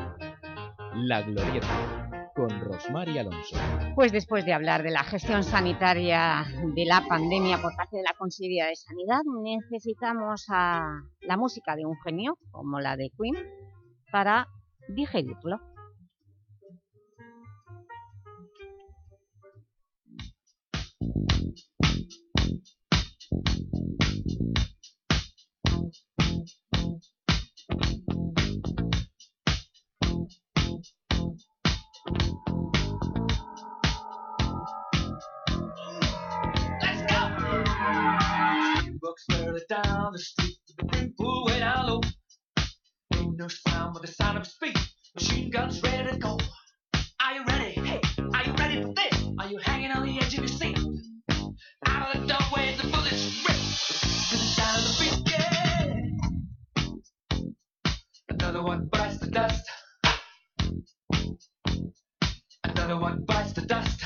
La Glorieta, con Rosmar y Alonso. Pues después de hablar de la gestión sanitaria de la pandemia por parte de la Consejería de Sanidad, necesitamos a la música de un genio, como la de Queen, para digerirlo. Bucks further down the street with the pool way down low. No sound but the sound of speed. Machine guns ready to go. Are you ready? Hey, are you ready for this? Are you hanging on the edge of your seat? Out of the doorway, the bullets rip to the sound of the beat. Yeah. Another one bites the dust. Another one bites the dust.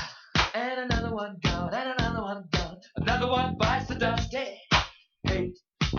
And another one gone. And another one gone. Another one bites the dust. Hey,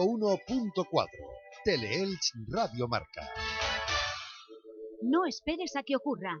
...101.4... Teleelch Radio Marca. No esperes a que ocurra.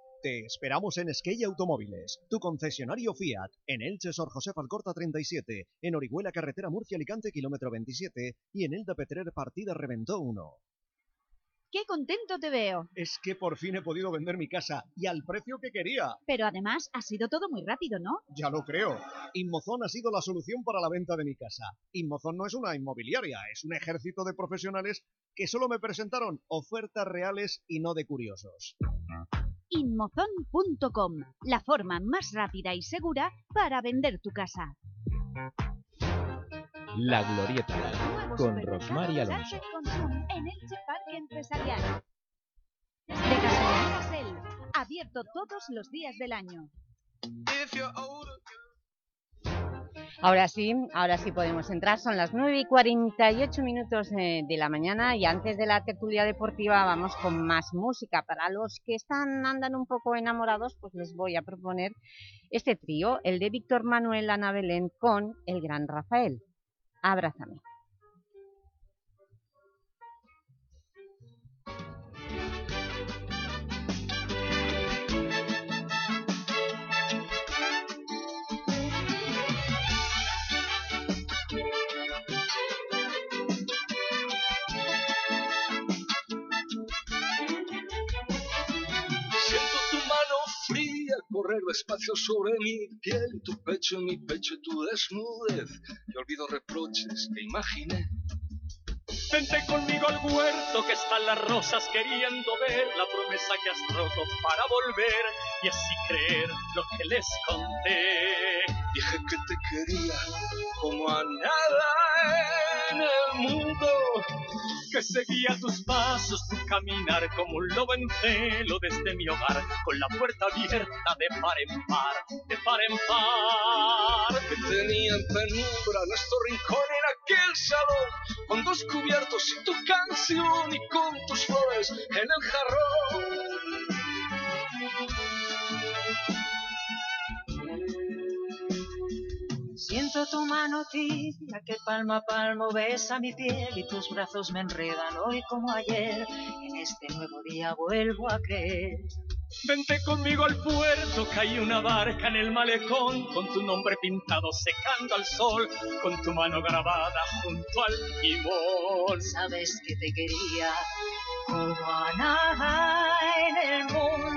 Te esperamos en Esquella Automóviles, tu concesionario Fiat, en Elche Sor José Alcorta 37, en Orihuela Carretera Murcia Alicante kilómetro 27 y en Elda Petrer Partida Reventó 1. ¡Qué contento te veo! Es que por fin he podido vender mi casa y al precio que quería. Pero además ha sido todo muy rápido, ¿no? Ya lo creo. Inmozón ha sido la solución para la venta de mi casa. Inmozón no es una inmobiliaria, es un ejército de profesionales que solo me presentaron ofertas reales y no de curiosos. Inmozon.com, la forma más rápida y segura para vender tu casa. La Glorieta, con Rosmar y Alonso. En Elche Parque Empresarial. De abierto todos los días del año. Ahora sí, ahora sí podemos entrar. Son las 9 y 48 minutos eh, de la mañana y antes de la tertulia deportiva vamos con más música. Para los que están andan un poco enamorados, pues les voy a proponer este trío, el de Víctor Manuel Ana Belén con el gran Rafael. Abrázame. Fría correr despacio sobre mi piel, tu pecho en mi pecho, tu desnudez. Y olvido reproches que imaginé. Vente conmigo al huerto que están las rosas queriendo ver la promesa que has roto para volver y así creer lo que les conté. Dije que te quería como a nada en el mundo. Que seguía tus pasos, tu caminar como un lobo en celo desde mi hogar, con la puerta abierta de par en par, de par en par. Que tenía en penumbra nuestro rincón en aquel salón, con dos cubiertos y tu canción y con tus flores en el jarrón. Siento tu mano tibia que palmo a palmo besa mi piel y tus brazos me enredan hoy como ayer. En este nuevo día vuelvo a creer. Vente conmigo al puerto, que hay una barca en el malecón, con tu nombre pintado secando al sol, con tu mano grabada junto al timón. Sabes que te quería como a nada en el mundo.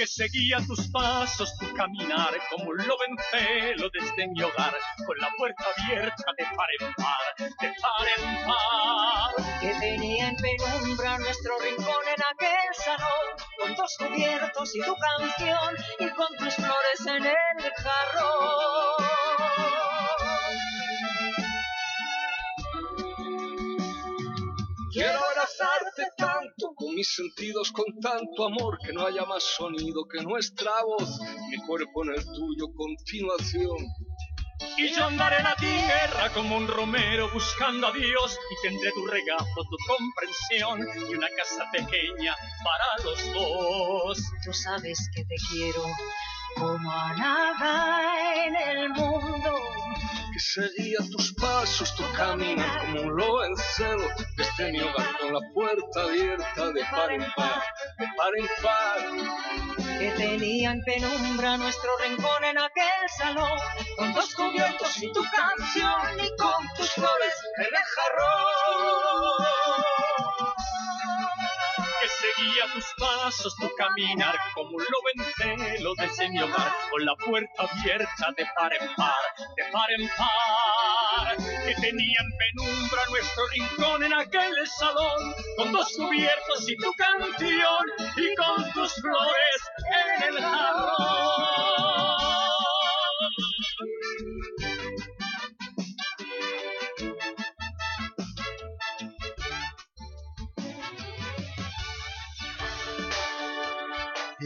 Que seguía tus pasos, tu caminar, como un lobo en celo desde mi hogar, con la puerta abierta de par en par, de par en par. Que tenía en penumbra nuestro rincón en aquel salón, con dos cubiertos y tu canción, y con tus flores en el jarrón. Quiero abrazarte tanto, con mis sentidos con tanto amor, que no haya más sonido que nuestra voz, mi cuerpo en el tuyo, continuación. Y yo andaré la tierra como un romero buscando a Dios y tendré tu regazo, tu comprensión y una casa pequeña para los dos. Tú sabes que te quiero como a nada en el mundo. Seguía tus pasos, tu camino como un lobo en celo, desde mi hogar con la puerta abierta de par en par, de par en par. Que tenía en penumbra nuestro rincón en aquel salón, con dos cubiertos y tu canción, y con tus flores en el jarrón. Seguía tus pasos, tu caminar como un lobo en celo desde mi hogar, con la puerta abierta de par en par, de par en par, que tenía en penumbra nuestro rincón en aquel salón, con dos cubiertos y tu canción, y con tus flores en el jarrón.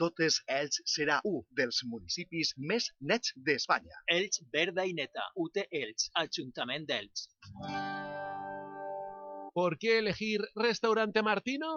totes, Elx serà un dels municipis més nets d'Espanya. Elx Verda i Neta, UT Elx, Ajuntament d'Elx. ¿Por qué elegir Restaurante Martino?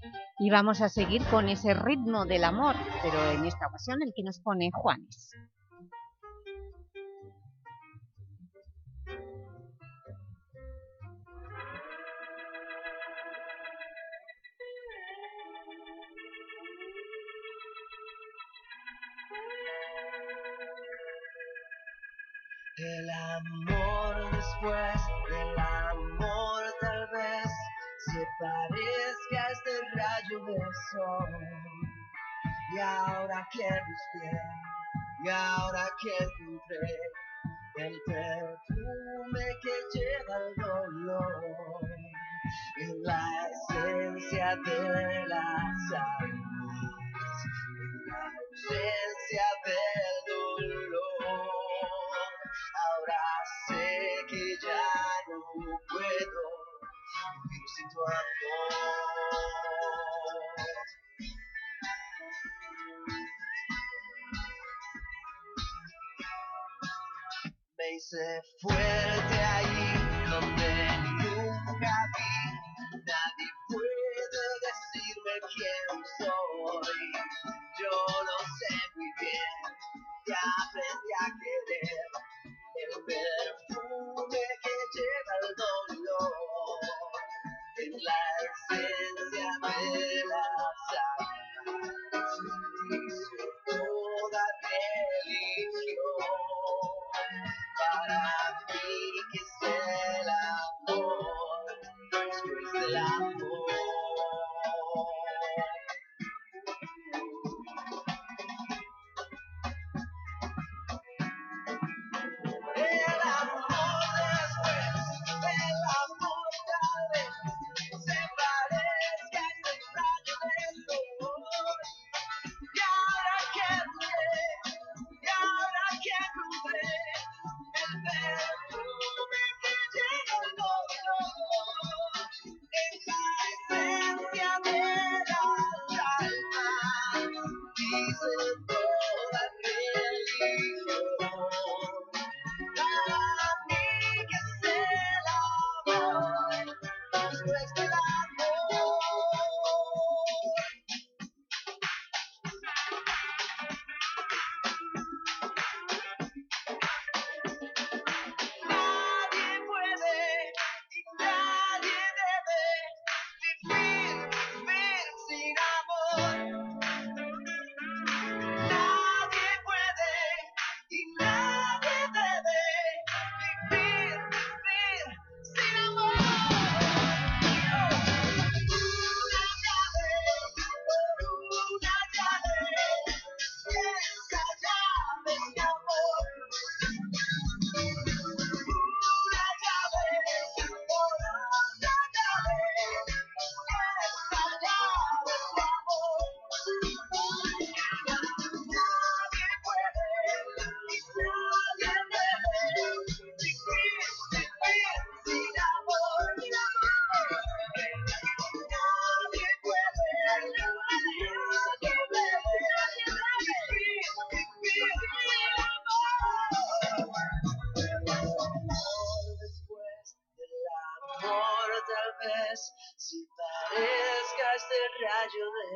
Y vamos a seguir con ese ritmo del amor, pero en esta ocasión el que nos pone Juanes. Del amor parezca este rayo del sol. Y ahora que busqué, y ahora que encontré el perfume que lleva el dolor, en la esencia de las almas, en la ausencia del dolor. Me hice fuerte ahí donde nunca vi. Nadie puede decirme quién soy. Yo lo sé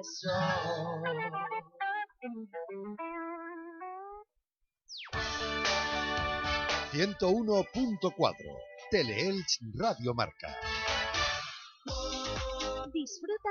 sol. 101.4 Teleelch Radio Marca.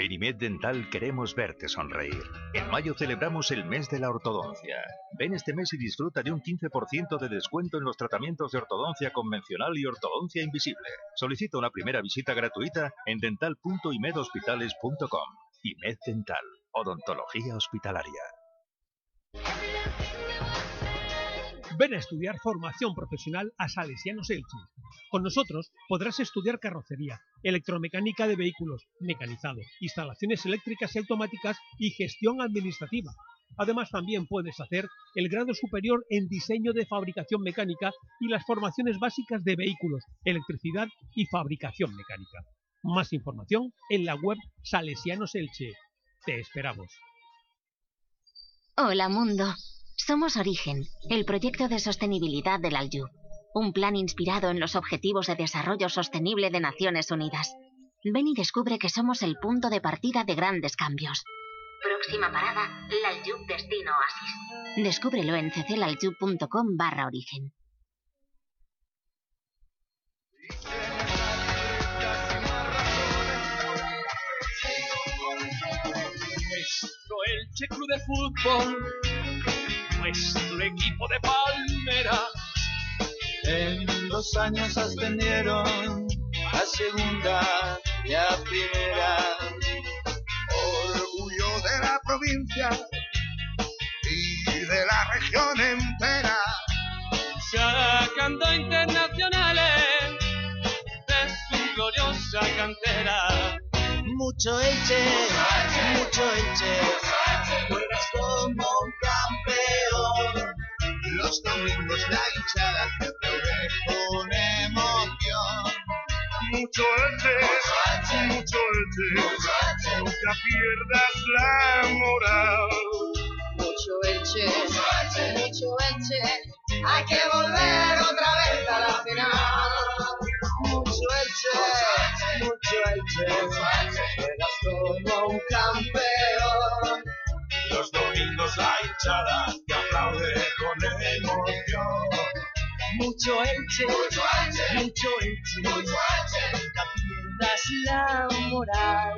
En IMED Dental queremos verte sonreír. En mayo celebramos el mes de la ortodoncia. Ven este mes y disfruta de un 15% de descuento en los tratamientos de ortodoncia convencional y ortodoncia invisible. Solicita una primera visita gratuita en dental.imedhospitales.com. IMED Dental, odontología hospitalaria. Ven a estudiar formación profesional a Salesianos Elche. Con nosotros podrás estudiar carrocería, electromecánica de vehículos, mecanizado, instalaciones eléctricas y automáticas y gestión administrativa. Además también puedes hacer el grado superior en diseño de fabricación mecánica y las formaciones básicas de vehículos, electricidad y fabricación mecánica. Más información en la web Salesianos Elche. Te esperamos. Hola mundo. Somos Origen, el proyecto de sostenibilidad del Aljub. Un plan inspirado en los Objetivos de Desarrollo Sostenible de Naciones Unidas. Ven y descubre que somos el punto de partida de grandes cambios. Próxima parada, Laljub Destino Oasis. Descúbrelo en cclaljub.com barra origen. Nuestro Elche Club de Fútbol, nuestro equipo de Palmera. En dos años ascendieron a segunda y a primera. Orgullo de la provincia y de la región entera. Sacando internacionales de su gloriosa cantera. Mucho Elche, mucho Elche, juegas como un campeón. Los domingos la hinchada te con emoción. Mucho Elche, mucho Elche, nunca pierdas la moral. Mucho Elche, mucho Elche, hay que volver otra vez a la final. Mucho Elche, mucho Elche, juegas como un campeón. Los domingos la hinchada Mucho Elche, mucho Elche, nunca pierdas la moral.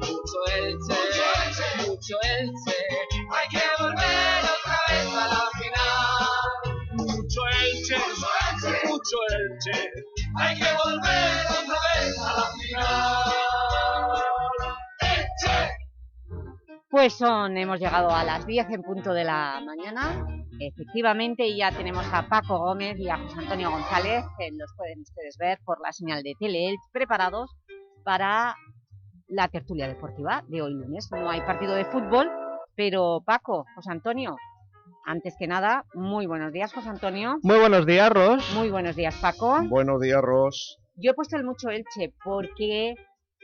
Mucho Elche, mucho Elche, hay que volver otra vez a la final. Mucho Elche, mucho Elche, hay que volver otra vez a la final. Pues son, hemos llegado a las 10 en punto de la mañana, efectivamente, y ya tenemos a Paco Gómez y a José Antonio González, que los pueden ustedes ver por la señal de Teleelch, preparados para la tertulia deportiva de hoy lunes. No hay partido de fútbol, pero Paco, José Antonio, antes que nada, muy buenos días, José Antonio. Muy buenos días, Ros. Muy buenos días, Paco. Buenos días, Ros. Yo he puesto el mucho Elche porque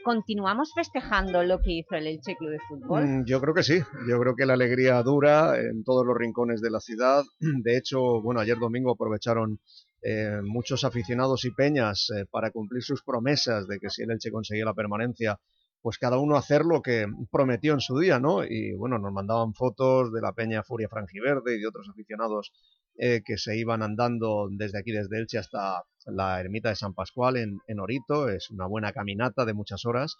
continuamos festejando lo que hizo el Elche Club de Fútbol. Mm, Yo creo que sí, yo creo que la alegría dura en todos los rincones de la ciudad. [CLEARS THROAT] De hecho, bueno, ayer domingo aprovecharon eh, muchos aficionados y peñas eh, para cumplir sus promesas de que si el Elche conseguía la permanencia, pues cada uno hacer lo que prometió en su día, ¿no? Y bueno, nos mandaban fotos de la peña Furia Frangiverde y de otros aficionados eh, que se iban andando desde aquí, desde Elche hasta la ermita de San Pascual en, en Orito. Es una buena caminata de muchas horas.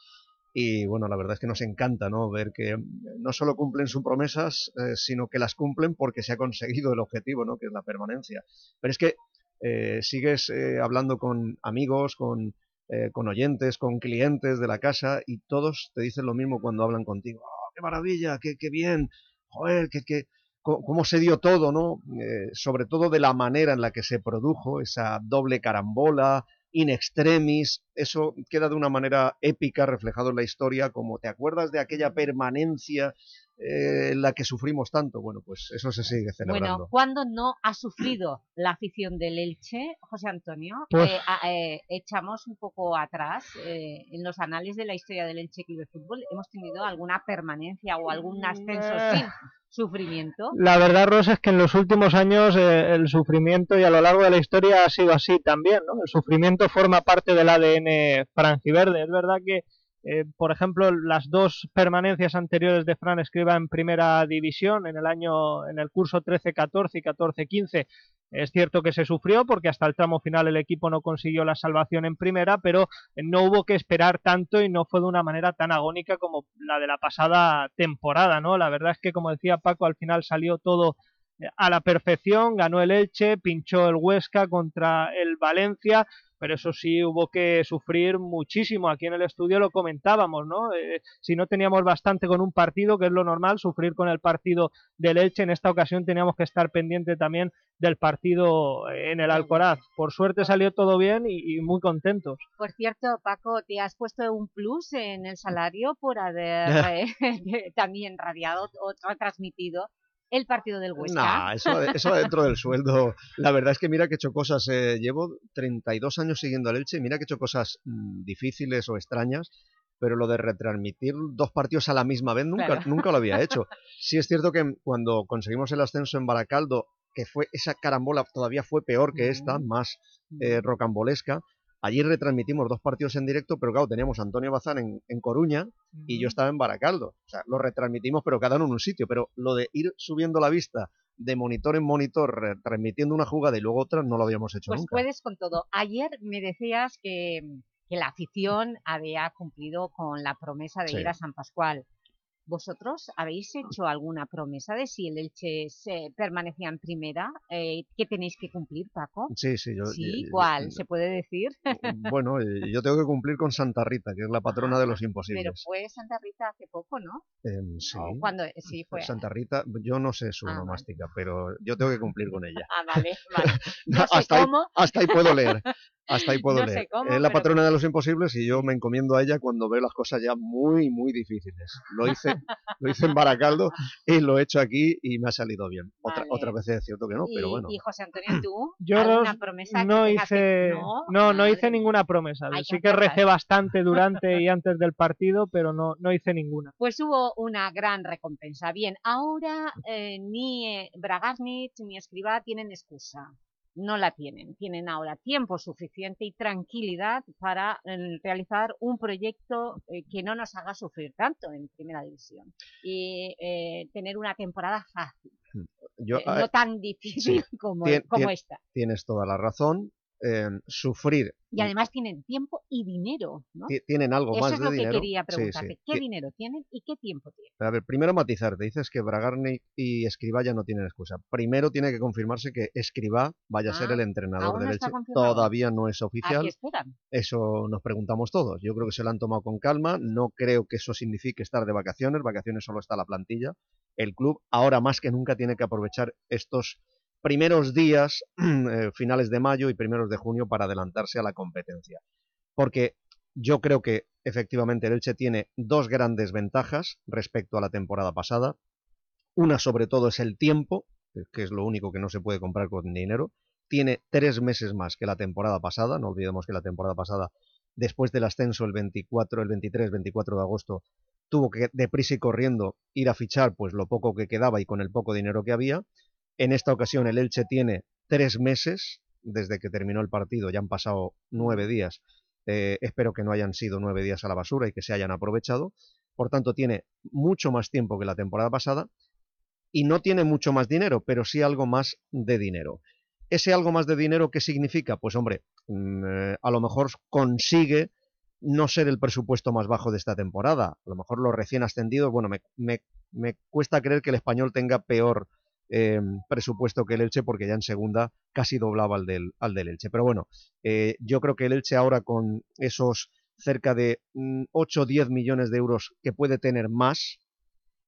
Y bueno, la verdad es que nos encanta ¿no? ver que no solo cumplen sus promesas, eh, sino que las cumplen porque se ha conseguido el objetivo, ¿no? que es la permanencia. Pero es que eh, sigues hablando con amigos, con, eh, con oyentes, con clientes de la casa y todos te dicen lo mismo cuando hablan contigo. "Ah, ¡Qué maravilla! Qué, ¡Qué bien! ¡Joder! Qué, cómo se dio todo, ¿no? Eh, sobre todo de la manera en la que se produjo esa doble carambola, in extremis, eso queda de una manera épica reflejado en la historia, como ¿te acuerdas de aquella permanencia eh, la que sufrimos tanto? Bueno, pues eso se sigue celebrando. Bueno, ¿cuándo no ha sufrido la afición del Elche, José Antonio? Pues- Eh, a- eh, echamos un poco atrás, eh, en los anales de la historia del Elche Club de Fútbol, ¿hemos tenido alguna permanencia o algún ascenso Eh. sin sufrimiento? La verdad, Rosa, es que en los últimos años eh, el sufrimiento y a lo largo de la historia ha sido así también, ¿no? El sufrimiento forma parte del ADN franjiverde. Es verdad que, eh, por ejemplo, las dos permanencias anteriores de Fran Escriba en primera división, en el año, en el curso 13-14 y 14-15, es cierto que se sufrió porque hasta el tramo final el equipo no consiguió la salvación en primera, pero no hubo que esperar tanto y no fue de una manera tan agónica como la de la pasada temporada, ¿no? La verdad es que, como decía Paco, al final salió todo eh, a la perfección, ganó el Elche, pinchó el Huesca contra el Valencia, pero eso sí hubo que sufrir muchísimo. Aquí en el estudio lo comentábamos, ¿no? Eh, si no teníamos bastante con un partido, que es lo normal, sufrir con el partido del Elche, en esta ocasión teníamos que estar pendiente también del partido en el Alcoraz. Por suerte salió todo bien y, y muy contentos. Por cierto, Paco, ¿te has puesto un plus en el salario por haber [LAUGHS] eh, [LAUGHS] también radiado o tra- transmitido el partido del Huesca? No, eso, eso dentro del sueldo. La verdad es que mira que he hecho cosas, eh, llevo 32 años siguiendo al Elche, mira que he hecho cosas mm, difíciles o extrañas, pero lo de retransmitir dos partidos a la misma vez nunca, Claro. nunca lo había hecho. [LAUGHS] Sí es cierto que cuando conseguimos el ascenso en Baracaldo, que fue esa carambola todavía fue peor que esta, más eh, rocambolesca, allí retransmitimos dos partidos en directo, pero claro, teníamos a Antonio Bazán en, en Coruña y yo estaba en Baracaldo. O sea, lo retransmitimos, pero cada uno en un sitio. Pero lo de ir subiendo la vista de monitor en monitor, retransmitiendo una jugada y luego otra, no lo habíamos hecho Pues nunca. puedes con todo. Ayer me decías que, que la afición había cumplido con la promesa de Sí. ir a San Pascual. ¿Vosotros habéis hecho alguna promesa de si el Elche se permanecía en primera? Eh, ¿Qué tenéis que cumplir, Paco? Sí, sí, yo- ¿Sí? yo- ¿Cuál? yo- ¿Se puede decir? Bueno, eh, yo tengo que cumplir con Santa Rita, que es la patrona de los Pero imposibles. fue Santa Rita hace poco, ¿no? Em, sí, ¿O cuándo? Sí, fue. Santa Rita, yo no sé su Ah, nomástica, pero yo tengo que cumplir con ella. Ah, vale, [LAUGHS] vale. No sé hasta, ahí, cómo. hasta ahí puedo leer. Hasta ahí puedo No sé leer. cómo, es la pero patrona de los imposibles y yo me encomiendo a ella cuando veo las cosas ya muy, muy difíciles. Lo hice, [LAUGHS] lo hice en Baracaldo y lo he hecho aquí y me ha salido bien. Otra, Vale. otras veces es cierto que no, pero bueno. y José Antonio, [CLEARS THROAT] ¿tú? Yo ¿Alguna Ros, promesa que no que- hice, No, no, no hice ninguna promesa. Hay Sí que recé bastante [LAUGHS] durante y antes del partido, pero no, no hice ninguna. Pues hubo una gran recompensa. Bien, ahora eh, ni eh, Bragarnich ni Escribá tienen excusa. No la tienen. Tienen ahora tiempo suficiente y tranquilidad para eh, realizar un proyecto eh, que no nos haga sufrir tanto en Primera División. Y eh, tener una temporada fácil, Yo, eh, a- no tan difícil [LAUGHS] sí, como, tien- como tien- esta. Tienes toda la razón. Eh, sufrir. Y además tienen tiempo y dinero, ¿no? Ti- tienen algo Eso más es de lo que dinero. quería Sí, sí. preguntarte. ¿Qué dinero tienen y qué tiempo tienen? A ver, primero matizarte. Dices que Bragarni y Escribá ya no tienen excusa. Primero tiene que confirmarse que Escribá vaya a ser Ah, el entrenador ¿aún del Elche. Todavía no es ¿A oficial. Eso nos preguntamos todos. Yo creo que se lo han tomado con calma. No creo que eso signifique estar de vacaciones. Vacaciones solo está la plantilla. El club ahora más que nunca tiene que aprovechar estos primeros días, [CLEARS THROAT] eh, finales de mayo y primeros de junio, para adelantarse a la competencia. Porque yo creo que efectivamente el Elche tiene dos grandes ventajas respecto a la temporada pasada. Una sobre todo es el tiempo, que es lo único que no se puede comprar con dinero. Tiene tres meses más que la temporada pasada. No olvidemos que la temporada pasada, después del ascenso el 24, el 23, 24 de agosto, tuvo que deprisa y corriendo ir a fichar pues lo poco que quedaba y con el poco dinero que había. En esta ocasión el Elche tiene tres meses desde que terminó el partido, ya han pasado nueve días. Eh, espero que no hayan sido nueve días a la basura y que se hayan aprovechado. Por tanto, tiene mucho más tiempo que la temporada pasada y no tiene mucho más dinero, pero sí algo más de dinero. Ese algo más de dinero, ¿qué significa? Pues hombre, mm, eh, a lo mejor consigue no ser el presupuesto más bajo de esta temporada. A lo mejor los recién ascendidos, bueno, me, me- me cuesta creer que el español tenga peor eh, presupuesto que el Elche porque ya en segunda casi doblaba al del, al del Elche. Pero bueno, eh, yo creo que el Elche ahora con esos cerca de 8 o 10 millones de euros que puede tener más,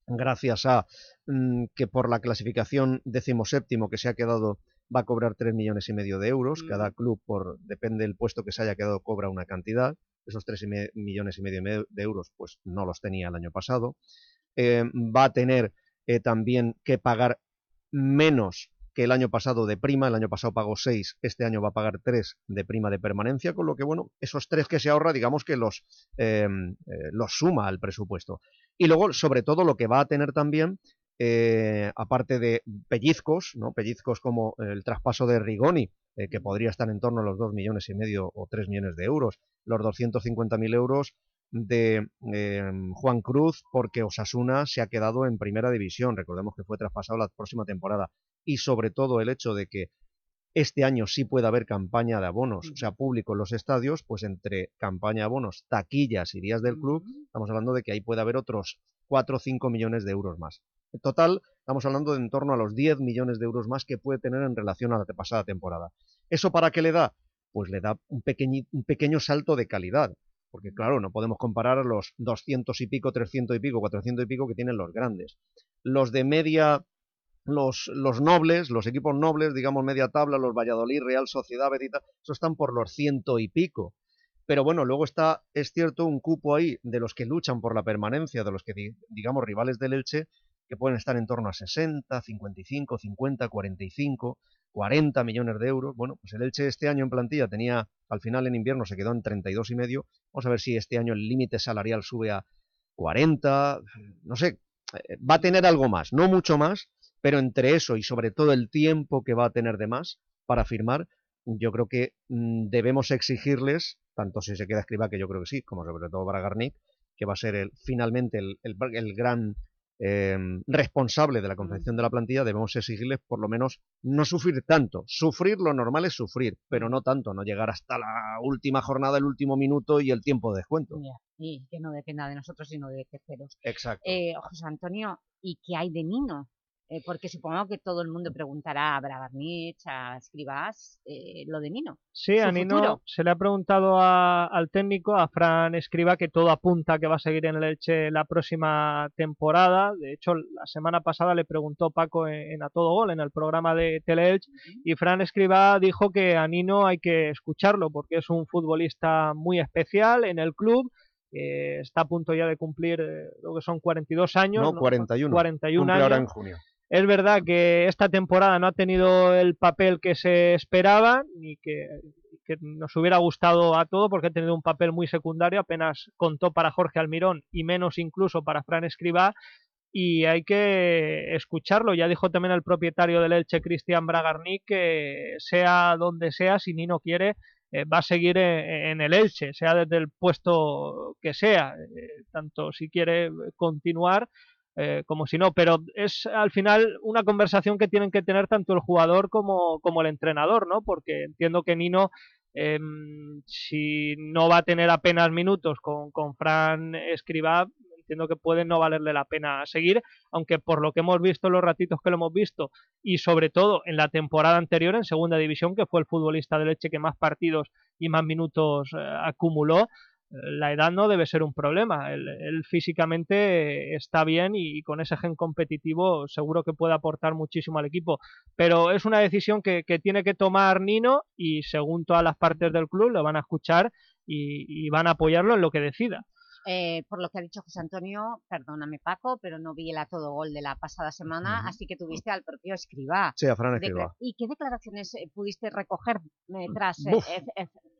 gracias a mm, que por la clasificación decimoséptimo que se ha quedado va a cobrar 3 millones y medio de euros, Mm. cada club, por depende del puesto que se haya quedado, cobra una cantidad, esos 3 y me- millones y medio me- de euros pues no los tenía el año pasado, Eh, va a tener eh, también que pagar menos que el año pasado de prima, el año pasado pagó 6, este año va a pagar 3 de prima de permanencia, con lo que, bueno, esos 3 que se ahorra, digamos que los, eh, eh, los suma al presupuesto. Y luego, sobre todo, lo que va a tener también, eh, aparte de pellizcos, ¿no? pellizcos como el traspaso de Rigoni, eh, que podría estar en torno a los 2 millones y medio o 3 millones de euros, los 250.000 euros de eh, Juan Cruz porque Osasuna se ha quedado en primera división, recordemos que fue traspasado la próxima temporada, y sobre todo el hecho de que este año sí puede haber campaña de abonos, o sea, público en los estadios, pues entre campaña de abonos, taquillas y días del club, estamos hablando de que ahí puede haber otros 4 o 5 millones de euros más. En total, estamos hablando de en torno a los 10 millones de euros más que puede tener en relación a la pasada temporada. ¿Eso para qué le da? Pues le da un, un pequeño salto de calidad, porque claro, no podemos comparar los 200 y pico, 300 y pico, 400 y pico que tienen los grandes. Los de media los, los nobles, los equipos nobles, digamos media tabla, los Valladolid, Real Sociedad, Betita, esos están por los ciento y pico. Pero bueno, luego está, es cierto, un cupo ahí de los que luchan por la permanencia, de los que, di- digamos, rivales del Elche, que pueden estar en torno a 60, 55, 50, 45, 40 millones de euros. Bueno, pues el Elche este año en plantilla tenía, al final en invierno se quedó en 32 y medio. Vamos a ver si este año el límite salarial sube a 40, no sé, eh, va a tener algo más, no mucho más, pero entre eso y sobre todo el tiempo que va a tener de más para firmar, yo creo que mm, debemos exigirles, tanto si se queda escriba, que yo creo que sí, como sobre todo para Garnick, que va a ser el, finalmente el, gran eh, responsable de la confección de la plantilla, debemos exigirles por lo menos no sufrir tanto. Sufrir lo normal es sufrir, pero no tanto, no llegar hasta la última jornada, el último minuto y el tiempo de descuento. Ya, Y que no dependa de nosotros, sino de terceros. Exacto. Eh, José Antonio, ¿y qué hay de Nino? Eh, porque supongo que todo el mundo preguntará a Bragarnich, a Escribas, eh, lo de Nino. Sí, a Nino futuro. se le ha preguntado a- al técnico, a Fran Escriba, que todo apunta que va a seguir en el Elche la próxima temporada. De hecho, la semana pasada le preguntó Paco en, en A Todo Gol, en el programa de Teleelch, y Fran Escriba dijo que a Nino hay que escucharlo porque es un futbolista muy especial en el club, eh, está a punto ya de cumplir, eh, creo que son 42 años. No, 41. 41 Cumple años. ahora en junio. Es verdad que esta temporada no ha tenido el papel que se esperaba ni que, que nos hubiera gustado a todo porque ha tenido un papel muy secundario, apenas contó para Jorge Almirón y menos incluso para Fran Escribá y hay que escucharlo. Ya dijo también el propietario del Elche, Cristian Bragarnik, que sea donde sea, si Nino quiere, eh, va a seguir en, el Elche, sea desde el puesto que sea, eh, tanto si quiere continuar eh, como si no, pero es al final una conversación que tienen que tener tanto el jugador como, como el entrenador, ¿no? Porque entiendo que Nino, em, si no va a tener apenas minutos con, con Fran Escribá, entiendo que puede no valerle la pena seguir, aunque por lo que hemos visto, los ratitos que lo hemos visto, y sobre todo en la temporada anterior, en segunda división, que fue el futbolista de Leche que más partidos y más minutos eh, acumuló, la edad no debe ser un problema. Él, físicamente está bien y, con ese gen competitivo seguro que puede aportar muchísimo al equipo. Pero es una decisión que, tiene que tomar Nino y según todas las partes del club lo van a escuchar y van a apoyarlo en lo que decida. Eh, por lo que ha dicho José Antonio, perdóname Paco, pero no vi el a todo gol de la pasada semana, uh -huh. así que tuviste al propio Escribá. Sí, a Fran Escribá. ¿Y qué declaraciones eh, pudiste recoger eh, tras el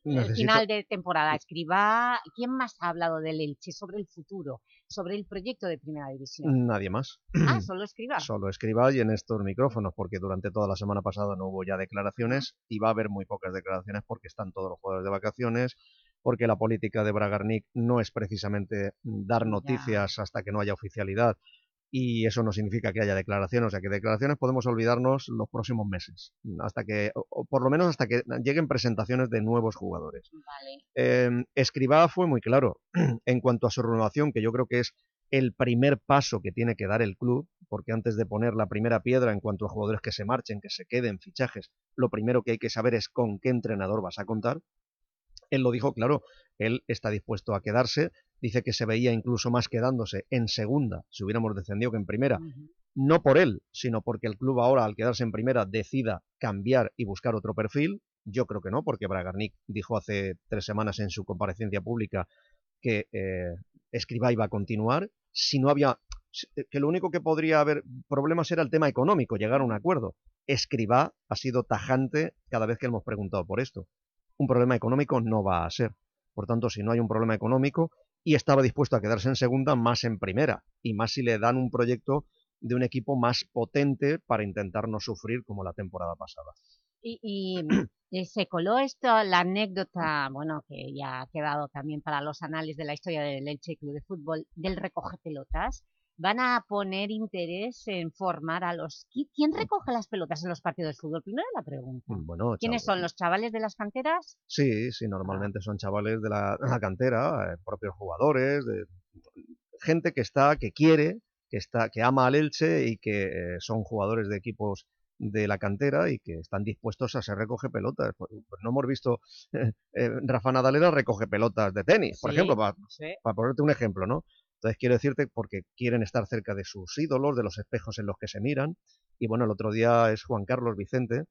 Necesito... final de temporada? Escribá, ¿quién más ha hablado del Elche sobre el futuro, sobre el proyecto de Primera División? Nadie más. Ah, [CLEARS THROAT] solo Escribá. Solo Escribá y en estos micrófonos, porque durante toda la semana pasada no hubo ya declaraciones y va a haber muy pocas declaraciones porque están todos los jugadores de vacaciones, porque la política de Bragarnik no es precisamente dar noticias ya. hasta que no haya oficialidad y eso no significa que haya declaraciones, o sea que declaraciones podemos olvidarnos los próximos meses, hasta que, o por lo menos hasta que lleguen presentaciones de nuevos jugadores. Vale. Eh, Escribá fue muy claro [CLEARS THROAT] en cuanto a su renovación, que yo creo que es el primer paso que tiene que dar el club, porque antes de poner la primera piedra en cuanto a jugadores que se marchen, que se queden, fichajes, lo primero que hay que saber es con qué entrenador vas a contar. Él lo dijo claro, él está dispuesto a quedarse, dice que se veía incluso más quedándose en segunda, si hubiéramos descendido que en primera, uh -huh. no por él, sino porque el club ahora, al quedarse en primera, decida cambiar y buscar otro perfil. Yo creo que no, porque Bragarnik dijo hace tres semanas en su comparecencia pública que eh, Escribá iba a continuar. Si no había... que lo único que podría haber problemas era el tema económico, llegar a un acuerdo. Escribá ha sido tajante cada vez que hemos preguntado por esto. Un problema económico no va a ser. Por tanto, si no hay un problema económico, y estaba dispuesto a quedarse en segunda, más en primera, y más si le dan un proyecto de un equipo más potente para intentar no sufrir como la temporada pasada. Y, y, se coló esto, la anécdota, bueno, que ya ha quedado también para los anales de la historia del Elche Club de Fútbol, del recoge pelotas. ¿Van a poner interés en formar a los... ¿Qui- ¿Quién recoge las pelotas en los partidos de fútbol? Primero la pregunta. Bueno, ¿Quiénes son los chavales de las canteras? Sí, sí, normalmente son chavales de la, de la cantera, eh, propios jugadores, de, gente que está, que quiere, que está, que ama al Elche y que eh, son jugadores de equipos de la cantera y que están dispuestos a ser recoge pelotas. Pues, pues no hemos visto [LAUGHS] eh, Rafa Nadal era recoge pelotas de tenis, por Sí, ejemplo, para, sí. para ponerte un ejemplo, ¿no? Entonces quiero decirte porque quieren estar cerca de sus ídolos, de los espejos en los que se miran. Y bueno, el otro día es Juan Carlos Vicente,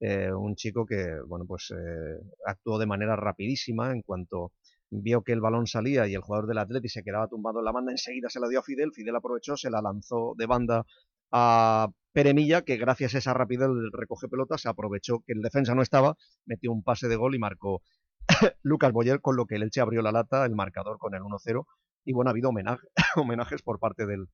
eh, un chico que, bueno, pues eh, actuó de manera rapidísima. En cuanto vio que el balón salía y el jugador del Atleti se quedaba tumbado en la banda, enseguida se la dio a Fidel, Fidel aprovechó, se la lanzó de banda a Peremilla, que gracias a esa rapidez del recoge pelota se aprovechó que el defensa no estaba, metió un pase de gol y marcó [COUGHS] Lucas Boyer, con lo que el Elche abrió la lata, el marcador con el 1-0, y bueno, ha habido homenaje, [LAUGHS] homenajes por parte del,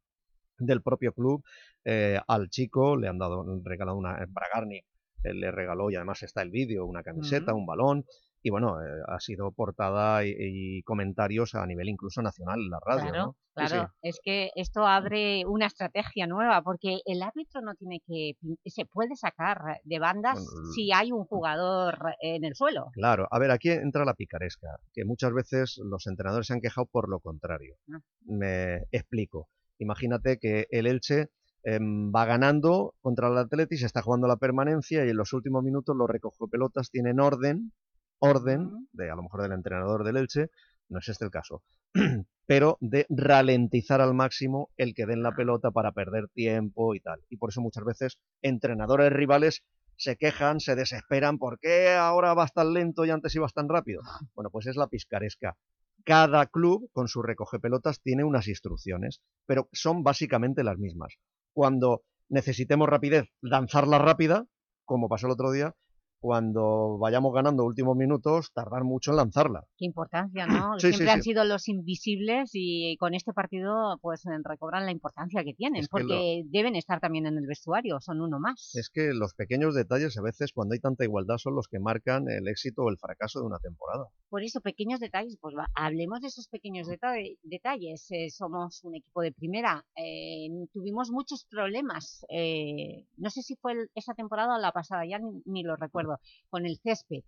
del propio club eh, al chico, le han dado, regalado una, Bragarni eh, le regaló, y además está el vídeo, una camiseta, un balón, y bueno, eh, ha sido portada y, y comentarios a nivel incluso nacional en la radio, Claro, ¿no? Sí, sí. claro. Es que esto abre una estrategia nueva, porque el árbitro no tiene que... Se puede sacar de bandas Bueno, si hay un jugador en el suelo. Claro, a ver, aquí entra la picaresca, que muchas veces los entrenadores se han quejado por lo contrario. Ah. Me explico. Imagínate que el Elche em, va ganando contra el Atleti, se está jugando la permanencia y en los últimos minutos los recogepelotas tienen orden, orden, de a lo mejor del entrenador del Elche, no es este el caso, [CLEARS THROAT] pero de ralentizar al máximo el que den la pelota para perder tiempo y tal. Y por eso muchas veces entrenadores rivales se quejan, se desesperan, ¿por qué ahora vas tan lento y antes ibas tan rápido? Bueno, pues es la piscaresca. Cada club con su recoge pelotas tiene unas instrucciones, pero son básicamente las mismas. Cuando necesitemos rapidez, lanzarla rápida, como pasó el otro día, cuando vayamos ganando últimos minutos, tardar mucho en lanzarla. Qué importancia, [CLEARS THROAT] ¿no? Sí, sí, Siempre han sí. sido los invisibles y con este partido pues recobran la importancia que tienen, Es que lo- porque deben estar también en el vestuario, son uno más. Es que los pequeños detalles a veces cuando hay tanta igualdad son los que marcan el éxito o el fracaso de una temporada. Por eso, pequeños detalles, pues va, hablemos de esos pequeños deta- detalles. Eh, somos un equipo de primera, eh, tuvimos muchos problemas, eh, no sé si fue el- esa temporada o la pasada, ya ni, ni lo recuerdo, con el césped.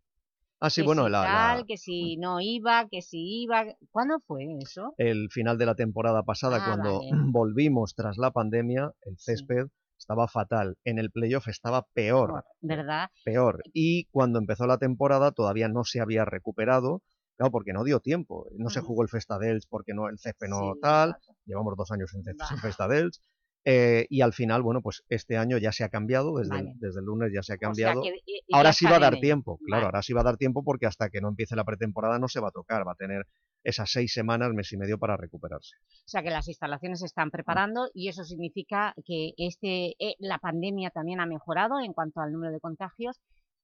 Ah, sí, que bueno, si la- que si no iba, que si iba... ¿Cuándo fue eso? el final de la temporada pasada, Ah, cuando vale. [CLEARS THROAT] volvimos tras la pandemia, el césped estaba fatal. En el playoff estaba peor, ¿Verdad? peor. Y cuando empezó la temporada todavía no se había recuperado, claro, porque no dio tiempo. No se jugó el Festa dels porque no, el césped no Sí, tal. Llevamos dos años sin, ce- sin Festa dels. Eh, y al final, bueno, pues este año ya se ha cambiado, desde, Vale. el, desde el lunes ya se ha O sea cambiado. que, ahora sí va a dar tiempo, claro, ahora sí va a dar tiempo porque hasta que no empiece la pretemporada no se va a tocar, va a tener esas seis semanas, mes y medio para recuperarse. O sea que las instalaciones se están preparando y eso significa que este, eh, la pandemia también ha mejorado en cuanto al número de contagios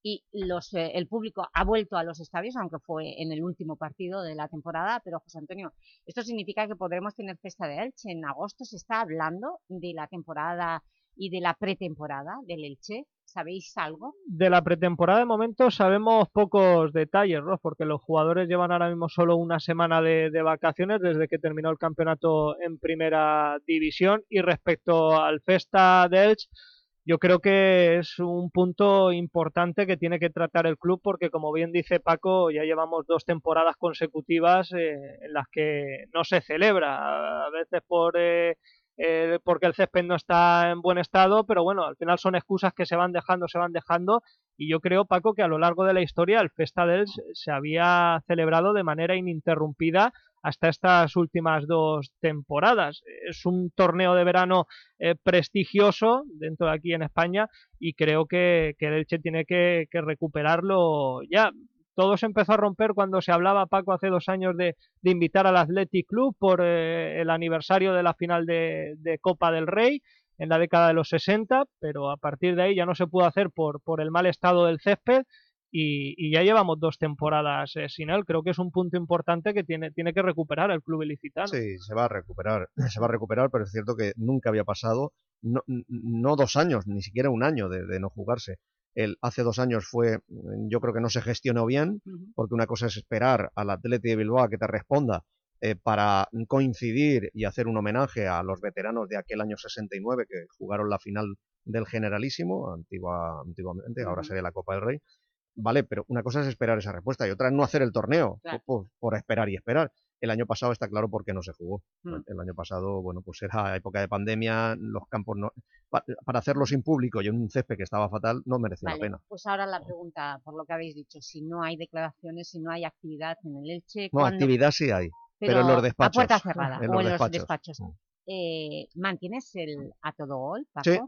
y los, eh, el público ha vuelto a los estadios, aunque fue en el último partido de la temporada, pero José Antonio, esto significa que podremos tener Festa de Elche. En agosto se está hablando de la temporada y de la pretemporada del Elche. ¿Sabéis algo? De la pretemporada de momento sabemos pocos detalles, Ross, porque los jugadores llevan ahora mismo solo una semana de, de vacaciones desde que terminó el campeonato en primera división y respecto al Festa de Elche, yo creo que es un punto importante que tiene que tratar el club porque, como bien dice Paco, ya llevamos dos temporadas consecutivas eh, en las que no se celebra, a veces por... eh, eh, porque el césped no está en buen estado, pero bueno, al final son excusas que se van dejando, se van dejando, y yo creo, Paco, que a lo largo de la historia el Festa dels se había celebrado de manera ininterrumpida hasta estas últimas dos temporadas. Es un torneo de verano eh, prestigioso dentro de aquí en España y creo que, el Elche tiene que, recuperarlo ya todo se empezó a romper cuando se hablaba, Paco, hace dos años de, de invitar al Athletic Club por eh, el aniversario de la final de, de, Copa del Rey en la década de los 60, pero a partir de ahí ya no se pudo hacer por, por el mal estado del césped y, y ya llevamos dos temporadas eh, sin él. Creo que es un punto importante que tiene, tiene que recuperar el club ilicitano. Sí, se va a recuperar, [CLEARS THROAT] se va a recuperar, pero es cierto que nunca había pasado, no, no dos años, ni siquiera un año de, de no jugarse el, hace dos años fue, mm, yo creo que no se gestionó bien, porque una cosa es esperar al Atleti de Bilbao que te responda eh, para coincidir y hacer un homenaje a los veteranos de aquel año 69 que jugaron la final del Generalísimo, antigua, antiguamente, ahora sería la Copa del Rey, vale, pero una cosa es esperar esa respuesta y otra es no hacer el torneo, claro. por, por, esperar y esperar. El año pasado está claro por qué no se jugó. Mm. El año pasado, bueno, pues era época de pandemia, los campos no... Para hacerlo sin público y en un césped que estaba fatal, no merecía vale, la pena. Pues ahora la pregunta, por lo que habéis dicho, si no hay declaraciones, si no hay actividad en el Elche... No, ¿cuándo... actividad sí hay, pero, pero, en los despachos. A puerta cerrada, en o los en los despachos. despachos. Mm. Eh, ¿Mantienes el a todo gol, Paco? Sí,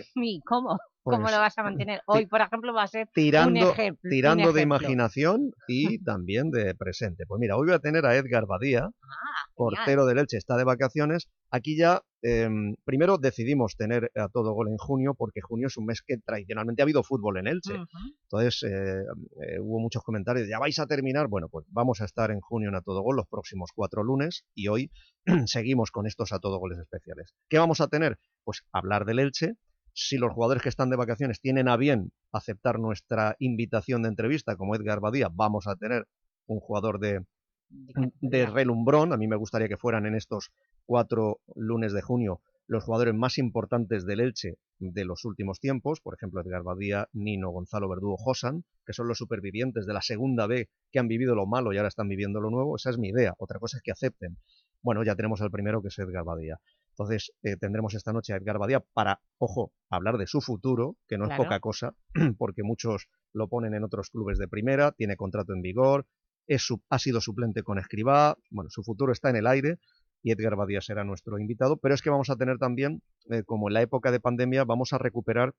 sí. ¿Y cómo? Pues, ¿Cómo lo vas a mantener? Hoy, por ejemplo, va a ser tirando, un ejemplo. Tirando un de imaginación y [LAUGHS] también de presente. Pues mira, hoy voy a tener a Edgar Badía, ah, portero del Elche, está de vacaciones. Aquí ya, eh, primero decidimos tener a todo gol en junio, porque junio es un mes que tradicionalmente ha habido fútbol en Elche. Uh -huh. Entonces, eh, eh, hubo muchos comentarios, ¿ya vais a terminar? Bueno, pues vamos a estar en junio en a todo gol los próximos cuatro lunes y hoy [CLEARS THROAT] seguimos con estos a todo goles especiales. ¿Qué vamos a tener? Pues hablar del Elche, si los jugadores que están de vacaciones tienen a bien aceptar nuestra invitación de entrevista, como Edgar Badía, vamos a tener un jugador de, de relumbrón. A mí me gustaría que fueran en estos cuatro lunes de junio los jugadores más importantes del Elche de los últimos tiempos, por ejemplo Edgar Badía, Nino, Gonzalo Verdugo, Josan, que son los supervivientes de la segunda B que han vivido lo malo y ahora están viviendo lo nuevo. Esa es mi idea. Otra cosa es que acepten. Bueno, ya tenemos al primero que es Edgar Badía. Entonces eh, tendremos esta noche a Edgar Badía para, ojo, hablar de su futuro, que no claro. es poca cosa, [CLEARS THROAT] porque muchos lo ponen en otros clubes de primera, tiene contrato en vigor, es su, ha sido suplente con Escribá, bueno, su futuro está en el aire y Edgar Badía será nuestro invitado, pero es que vamos a tener también, eh, como en la época de pandemia, vamos a recuperar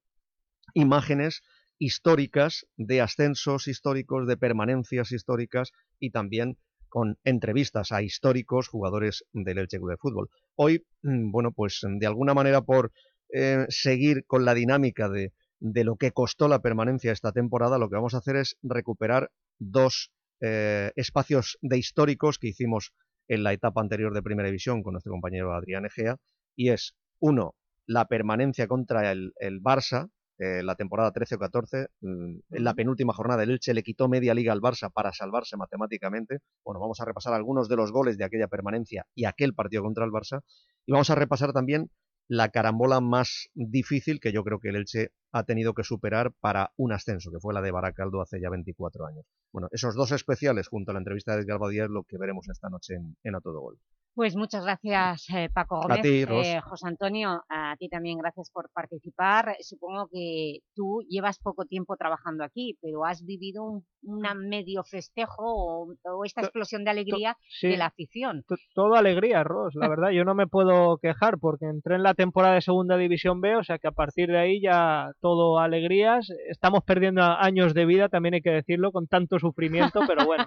imágenes históricas de ascensos históricos, de permanencias históricas y también con entrevistas a históricos jugadores del Elche de Fútbol. Hoy, mm, bueno, pues de alguna manera por eh, seguir con la dinámica de, de, lo que costó la permanencia esta temporada, lo que vamos a hacer es recuperar dos eh, espacios de históricos que hicimos en la etapa anterior de Primera División con nuestro compañero Adrián Egea, y es, uno, la permanencia contra el, el Barça, eh, la temporada 13 o 14, mm, en la penúltima jornada el Elche le quitó media liga al Barça para salvarse matemáticamente. Bueno, vamos a repasar algunos de los goles de aquella permanencia y aquel partido contra el Barça. Y vamos a repasar también la carambola más difícil que yo creo que el Elche ha tenido que superar para un ascenso, que fue la de Baracaldo hace ya 24 años. Bueno, esos dos especiales junto a la entrevista de Edgar Badía es lo que veremos esta noche en, en A Todo Gol. Pues muchas gracias, eh, Paco Gómez. A ti, Ros. Eh, José Antonio, a ti también gracias por participar. Supongo que tú llevas poco tiempo trabajando aquí, pero has vivido un una medio festejo o, o esta explosión de alegría sí. de la afición. Todo alegría, Ros, la verdad. Yo no me puedo quejar porque entré en la temporada de Segunda División B, o sea que a partir de ahí ya todo alegrías. Estamos perdiendo años de vida, también hay que decirlo, con tanto sufrimiento, pero bueno,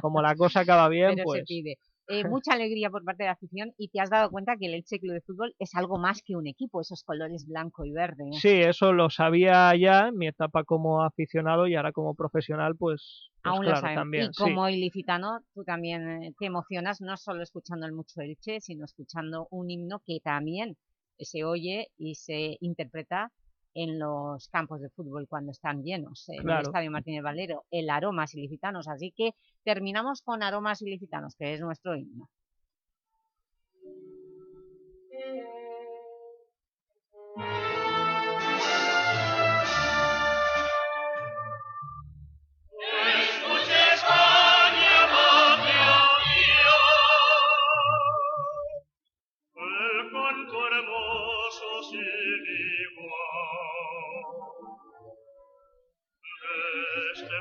como la cosa acaba bien, pero pues... Se pide. Eh, [LAUGHS] mucha alegría por parte de la afición y te has dado cuenta que el Elche Club de Fútbol es algo más que un equipo, esos colores blanco y verde. Sí, eso lo sabía ya en mi etapa como aficionado y ahora como profesional, pues, pues Aún claro, lo sabes. también. Y como sí. ilicitano, tú también eh, te emocionas no solo escuchando el mucho Elche, sino escuchando un himno que también se oye y se interpreta en los campos de fútbol cuando están llenos, en Claro. el Estadio Martínez Valero, el Aromas Ilicitanos. Así que terminamos con Aromas Ilicitanos, que es nuestro himno.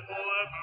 De este pueblo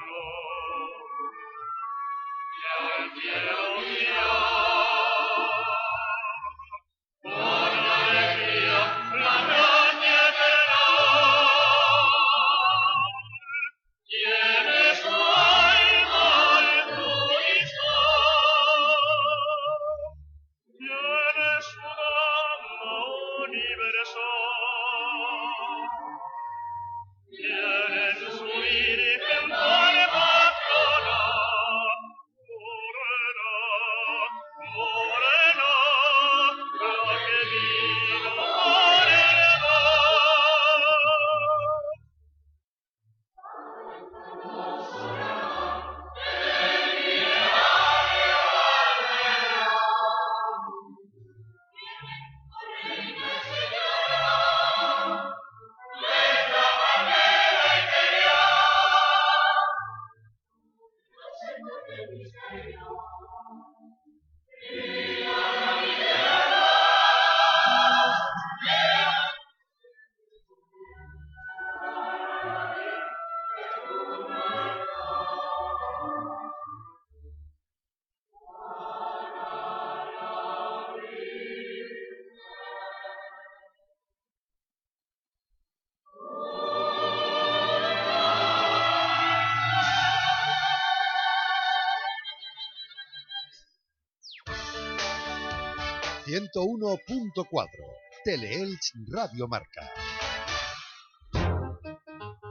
101.4 Teleelch Radio Marca.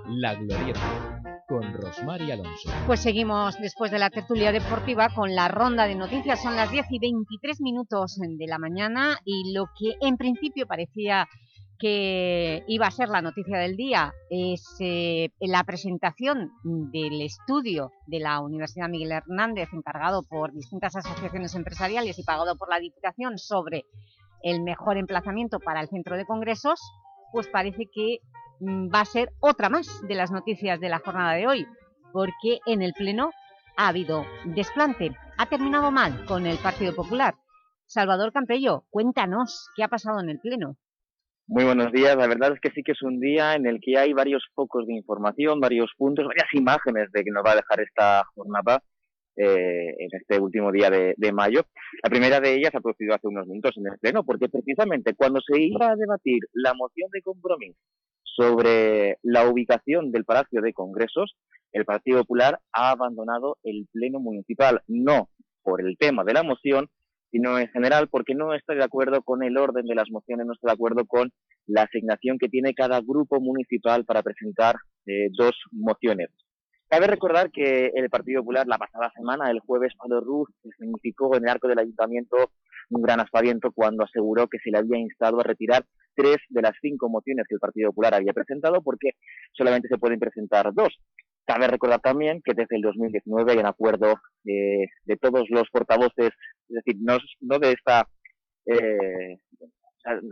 La Glorieta con Rosmar y Alonso. Pues seguimos después de la tertulia deportiva con la ronda de noticias. Son las 10 y 23 minutos de la mañana y lo que en principio parecía que iba a ser la noticia del día es eh, la presentación del estudio de la Universidad Miguel Hernández encargado por distintas asociaciones empresariales y pagado por la Diputación sobre el mejor emplazamiento para el centro de congresos, pues parece que mm, va a ser otra más de las noticias de la jornada de hoy, porque en el Pleno ha habido desplante. Ha terminado mal con el Partido Popular. Salvador Campello, cuéntanos qué ha pasado en el Pleno. Muy buenos días. La verdad es que sí que es un día en el que hay varios focos de información, varios puntos, varias imágenes de que nos va a dejar esta jornada eh, en este último día de, mayo. La primera de ellas ha producido hace unos minutos en el Pleno, porque precisamente cuando se iba a debatir la moción de compromiso sobre la ubicación del Palacio de Congresos, el Partido Popular ha abandonado el Pleno Municipal, no por el tema de la moción, sino en general porque no estoy de acuerdo con el orden de las mociones, no estoy de acuerdo con la asignación que tiene cada grupo municipal para presentar eh, dos mociones. Cabe recordar que el Partido Popular la pasada semana, el jueves, Pablo Ruz significó en el arco del ayuntamiento un gran aspaviento cuando aseguró que se le había instado a retirar tres de las cinco mociones que el Partido Popular había presentado porque solamente se pueden presentar dos. Cabe recordar también que desde el 2019 hay un acuerdo de todos los portavoces, es decir, no, no de esta eh,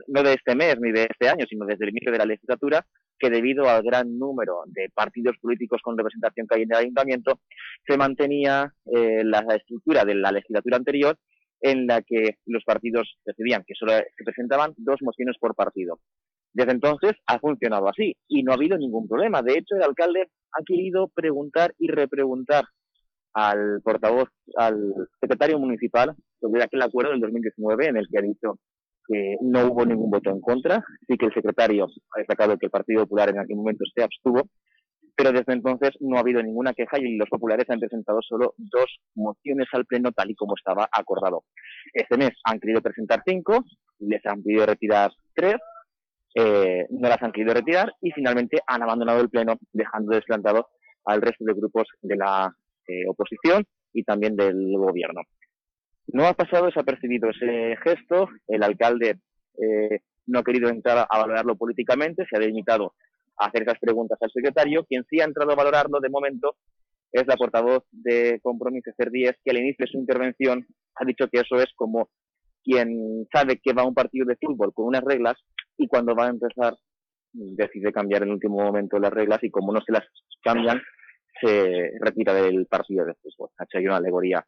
no de este mes ni de este año, sino desde el inicio de la legislatura, que debido al gran número de partidos políticos con representación que hay en el ayuntamiento, se mantenía eh, la estructura de la legislatura anterior en la que los partidos decidían que solo se presentaban dos mociones por partido. Desde entonces ha funcionado así y no ha habido ningún problema. De hecho, el alcalde ha querido preguntar y repreguntar al portavoz, al secretario municipal, sobre aquel acuerdo del 2019 en el que ha dicho que no hubo ningún voto en contra. Sí que el secretario ha destacado que el Partido Popular en aquel momento se abstuvo, pero desde entonces no ha habido ninguna queja y los populares han presentado solo dos mociones al Pleno tal y como estaba acordado. Este mes han querido presentar cinco, les han pedido retirar tres eh, no las han querido retirar y finalmente han abandonado el Pleno, dejando desplantado al resto de grupos de la eh, oposición y también del gobierno. No ha pasado desapercibido ese gesto, el alcalde eh, no ha querido entrar a valorarlo políticamente, se ha limitado a hacer esas preguntas al secretario. Quien sí ha entrado a valorarlo de momento es la portavoz de Compromiso Cer Díez, que al inicio de su intervención ha dicho que eso es como quien sabe que va a un partido de fútbol con unas reglas y cuando va a empezar decide cambiar en el último momento las reglas y como no se las cambian, se retira del partido de fútbol. Ha hecho una alegoría,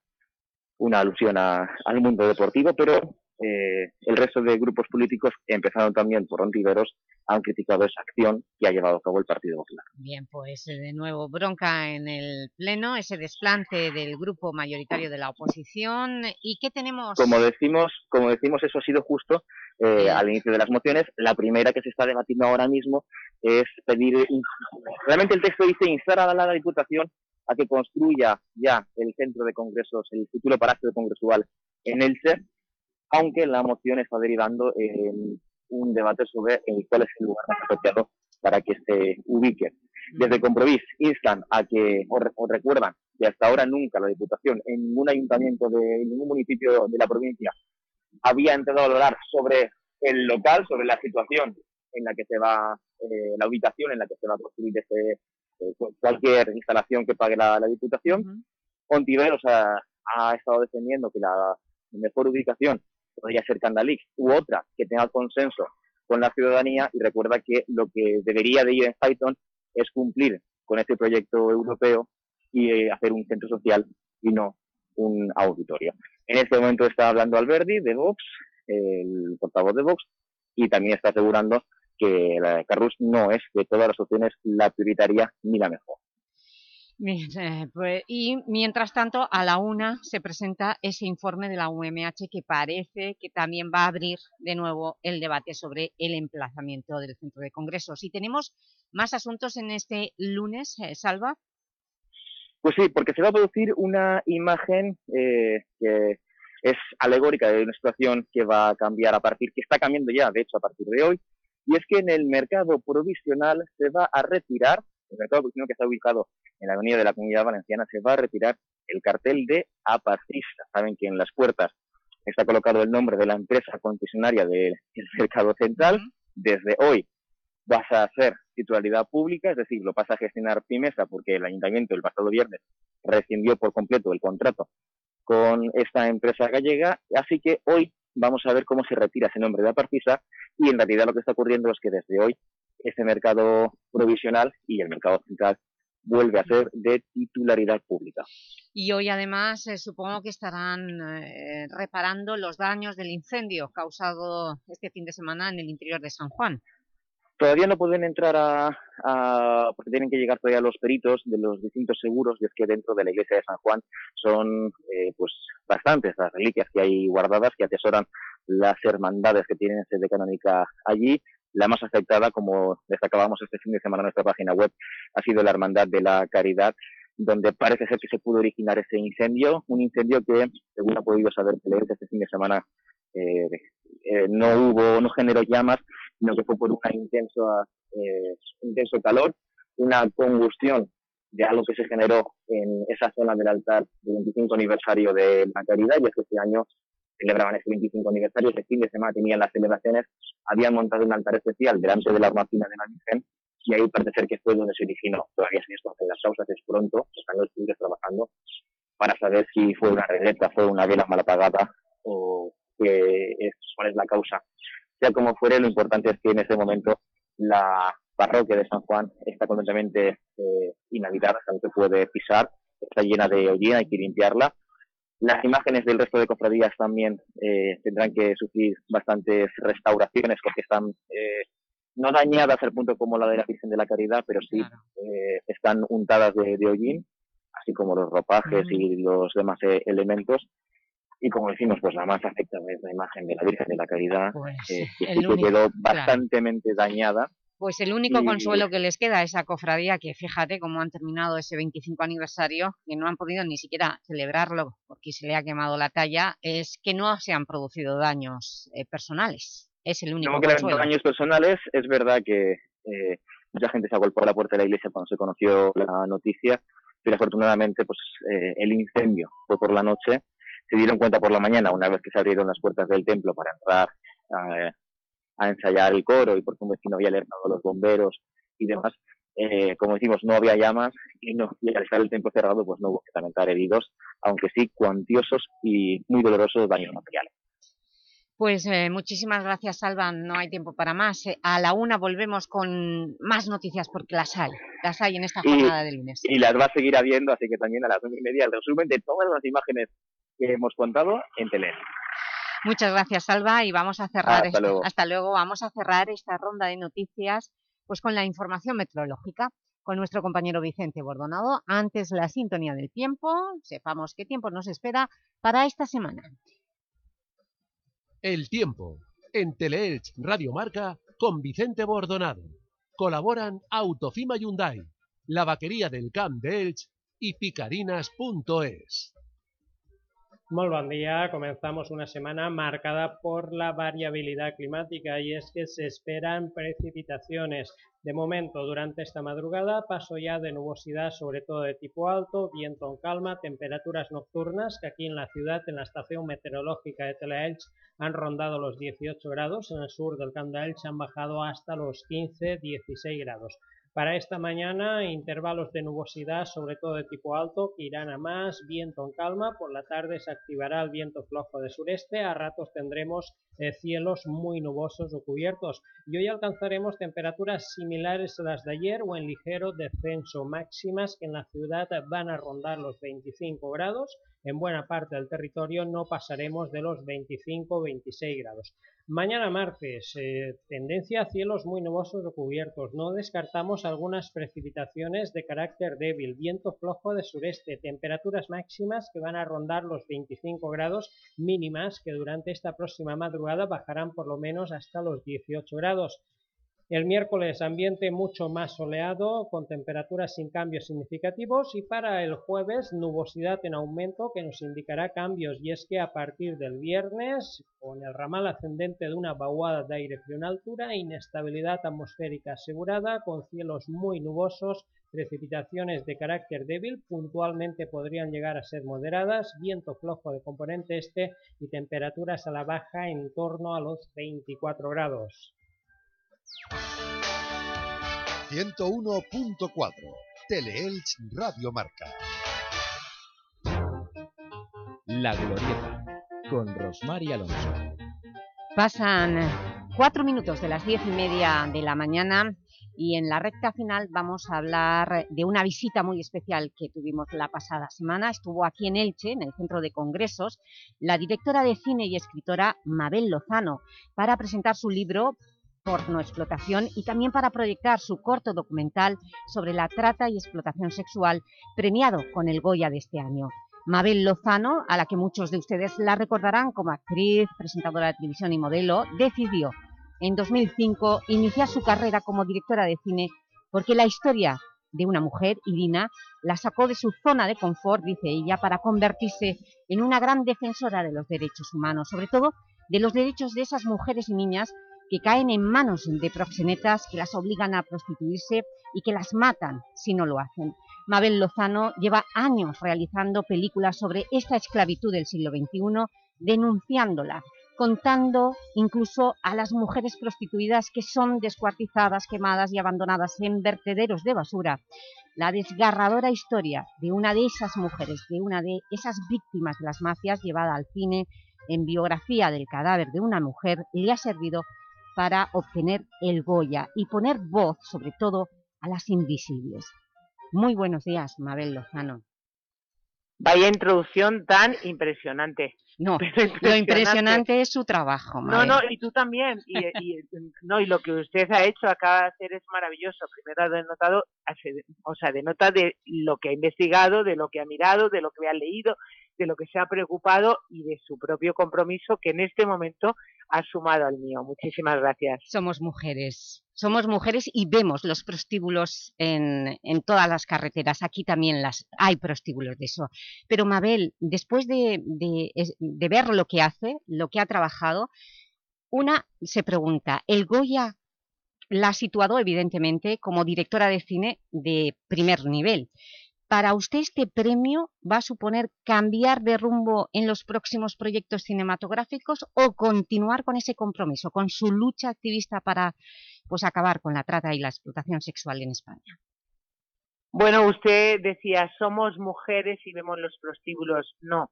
una alusión al mundo deportivo, pero eh, el resto de grupos políticos, empezaron también por Ontiveros, han criticado esa acción que ha llevado a cabo el Partido Popular. Bien, pues eh, de nuevo bronca en el Pleno, ese desplante del grupo mayoritario de la oposición. ¿Y qué tenemos? Como decimos, como decimos eso ha sido justo eh, al inicio de las mociones. La primera que se está debatiendo ahora mismo es pedir... Realmente el texto dice instar a la Diputación a que construya ya el centro de congresos, el futuro palacio congresual en Elche, aunque la moción está derivando en un debate sobre cuál es el lugar más apropiado para que se ubique. Desde Compromís instan a que, o, recuerdan que hasta ahora nunca la Diputación en ningún ayuntamiento de ningún municipio de la provincia había entrado a hablar sobre el local, sobre la situación en la que se va, eh, la ubicación en la que se va a construir este, eh, cualquier instalación que pague la, Diputación. Ontiveros ha, ha estado defendiendo que la mejor ubicación podría ser Candalix, u otra que tenga consenso con la ciudadanía y recuerda que lo que debería de ir en Python es cumplir con este proyecto europeo y eh, hacer un centro social y no un auditorio. En este momento está hablando Alberdi de Vox, el portavoz de Vox, y también está asegurando que la Carrus no es de todas las opciones la prioritaria ni la mejor. Bien, pues, y mientras tanto, a la una se presenta ese informe de la UMH que parece que también va a abrir de nuevo el debate sobre el emplazamiento del centro de congresos. ¿Y tenemos más asuntos en este lunes, eh, Salva? Pues sí, porque se va a producir una imagen eh, que es alegórica de una situación que va a cambiar a partir, que está cambiando ya, de hecho, a partir de hoy, y es que en el mercado provisional se va a retirar, el mercado provisional que está ubicado en la avenida de la Comunidad Valenciana, se va a retirar el cartel de apartista. Saben que en las puertas está colocado el nombre de la empresa concesionaria del mercado central. Desde hoy vas a ser titularidad pública, es decir, lo pasa a gestionar Pimesa porque el ayuntamiento el pasado viernes rescindió por completo el contrato con esta empresa gallega, así que hoy vamos a ver cómo se retira ese nombre de apartista y en realidad lo que está ocurriendo es que desde hoy ese mercado provisional y el mercado central vuelve a ser de titularidad pública. Y hoy además eh, supongo que estarán eh, reparando los daños del incendio causado este fin de semana en el interior de San Juan. Todavía no pueden entrar a, porque tienen que llegar todavía los peritos de los distintos seguros, y es que dentro de la iglesia de San Juan son eh, pues bastantes las reliquias que hay guardadas que atesoran las hermandades que tienen sede canónica allí la más afectada, como destacábamos este fin de semana en nuestra página web, ha sido la Hermandad de la Caridad, donde parece ser que se pudo originar ese incendio, un incendio que, según ha podido saber este fin de semana, eh, eh, no hubo, no generó llamas, sino que fue por un intenso, eh, intenso calor, una combustión de algo que se generó en esa zona del altar del 25 aniversario de la Caridad, y es que este año celebraban ese 25 aniversario, ese fin de semana tenían las celebraciones, habían montado un altar especial delante de la armacina de la Virgen y ahí parece ser que fue donde se originó. Todavía se desconocen las causas, es pronto, están los estudios trabajando para saber si fue una regleta, fue una vela mal apagada o qué es, cuál es la causa. Sea como fuere, lo importante es que en ese momento la parroquia de San Juan está completamente eh, inhabitada, no se puede pisar, está llena de hollina, hay que limpiarla las imágenes del resto de cofradías también eh, tendrán que sufrir bastantes restauraciones porque están eh, no dañadas al punto como la de la Virgen de la Caridad, pero sí eh, están untadas de, hollín, así como los ropajes y los demás elementos. Y como decimos, pues la más afectada es la imagen de la Virgen de la Caridad, pues, que, quedó bastante dañada pues el único consuelo que les queda a esa cofradía, que fíjate cómo han terminado ese 25 aniversario, que no han podido ni siquiera celebrarlo porque se le ha quemado la talla, es que no se han producido daños eh, personales. Es el único no consuelo. daños personales, es verdad que eh, mucha gente se ha golpeado la puerta de la iglesia cuando se conoció la noticia, pero afortunadamente pues eh, el incendio fue por la noche, se dieron cuenta por la mañana, una vez que se abrieron las puertas del templo para entrar a ensayar el coro y porque un vecino había alertado a los bomberos y demás. Eh, como decimos, no había llamas y, no, al estar el templo cerrado, pues no hubo que lamentar heridos, aunque sí cuantiosos y muy dolorosos daños materiales. Pues eh, muchísimas gracias, Salva. No hay tiempo para más. Eh, a la una volvemos con más noticias porque las hay. Las hay en esta jornada de lunes. Y las va a seguir habiendo, así que también a las nueve y media el resumen de todas las imágenes que hemos contado en Tele. Muchas gracias, Salva, y vamos a cerrar... Hasta luego. hasta luego. Vamos a cerrar esta ronda de noticias pues con la información meteorológica con nuestro compañero Vicente Bordonado. Antes la sintonía del tiempo, sepamos qué tiempo nos espera para esta semana. El tiempo, en Teleelch Radio Marca, con Vicente Bordonado. Colaboran Autofima Hyundai, la vaquería del Camp de Elch y picarinas.es. Molt bon día. Comenzamos una semana marcada por la variabilidad climática y es que se esperan precipitaciones. De momento, durante esta madrugada, paso ya de nubosidad, sobre todo de tipo alto, viento en calma, temperaturas nocturnas que aquí en la ciudad, en la estación meteorológica de Telaelch, han rondado los 18 grados. En el sur del Camp Elch han bajado hasta los 15-16 grados. Para esta mañana, intervalos de nubosidad, sobre todo de tipo alto, que irán a más, viento en calma, por la tarde se activará el viento flojo de sureste, a ratos tendremos eh, cielos muy nubosos o cubiertos. Y hoy alcanzaremos temperaturas similares a las de ayer o en ligero descenso, máximas que en la ciudad van a rondar los 25 grados, en buena parte del territorio no pasaremos de los 25-26 grados. Mañana martes, eh, tendencia a cielos muy nubosos o cubiertos. No descartamos algunas precipitaciones de carácter débil, viento flojo de sureste, temperaturas máximas que van a rondar los 25 grados mínimas que durante esta próxima madrugada bajarán por lo menos hasta los 18 grados. El miércoles ambiente mucho más soleado, con temperaturas sin cambios significativos y para el jueves nubosidad en aumento que nos indicará cambios y es que a partir del viernes, con el ramal ascendente de una vaguada de aire frío en altura, inestabilidad atmosférica asegurada, con cielos muy nubosos, precipitaciones de carácter débil, puntualmente podrían llegar a ser moderadas, viento flojo de componente este y temperaturas a la baja en torno a los 24 grados. 101.4 Teleelch Radio Marca. La Glorieta, con Rosmar y Alonso. Pasan cuatro minutos de las diez y media de la mañana y en la recta final vamos a hablar de una visita muy especial que tuvimos la pasada semana. Estuvo aquí en Elche, en el Centro de Congresos, la directora de cine y escritora Mabel Lozano para presentar su libro pornoexplotación y también para proyectar su corto documental sobre la trata y explotación sexual premiado con el Goya de este año. Mabel Lozano, a la que muchos de ustedes la recordarán como actriz, presentadora de televisión y modelo, decidió en 2005 iniciar su carrera como directora de cine porque la historia de una mujer, Irina, la sacó de su zona de confort, dice ella, para convertirse en una gran defensora de los derechos humanos, sobre todo de los derechos de esas mujeres y niñas que caen en manos de proxenetas que las obligan a prostituirse y que las matan si no lo hacen. Mabel Lozano lleva años realizando películas sobre esta esclavitud del siglo XXI, denunciándola, contando incluso a las mujeres prostituidas que son descuartizadas, quemadas y abandonadas en vertederos de basura. La desgarradora historia de una de esas mujeres, de una de esas víctimas de las mafias llevada al cine en biografía del cadáver de una mujer, le ha servido para obtener el Goya y poner voz, sobre todo, a las invisibles. Muy buenos días, Mabel Lozano. Vaya introducción tan impresionante. No, [LAUGHS] lo impresionante es su trabajo, No, Mabel. no, y tú también. Y, y- [LAUGHS] no, y lo que usted ha hecho, acaba de hacer es maravilloso. Primero ha denotado, o sea, denota de lo que ha investigado, de lo que ha mirado, de lo que ha leído, de lo que se ha preocupado y de su propio compromiso que en este momento ha sumado al mío. Muchísimas gracias. Somos mujeres, somos mujeres y vemos los prostíbulos en, en todas las carreteras. Aquí también las hay prostíbulos de eso. Pero Mabel, después de, de- de ver lo que hace, lo que ha trabajado, una se pregunta, ¿el Goya la ha situado evidentemente como directora de cine de primer nivel? ¿Para usted este premio va a suponer cambiar de rumbo en los próximos proyectos cinematográficos o continuar con ese compromiso, con su lucha activista para pues, acabar con la trata y la explotación sexual en España? Bueno, usted decía, somos mujeres y vemos los prostíbulos. No,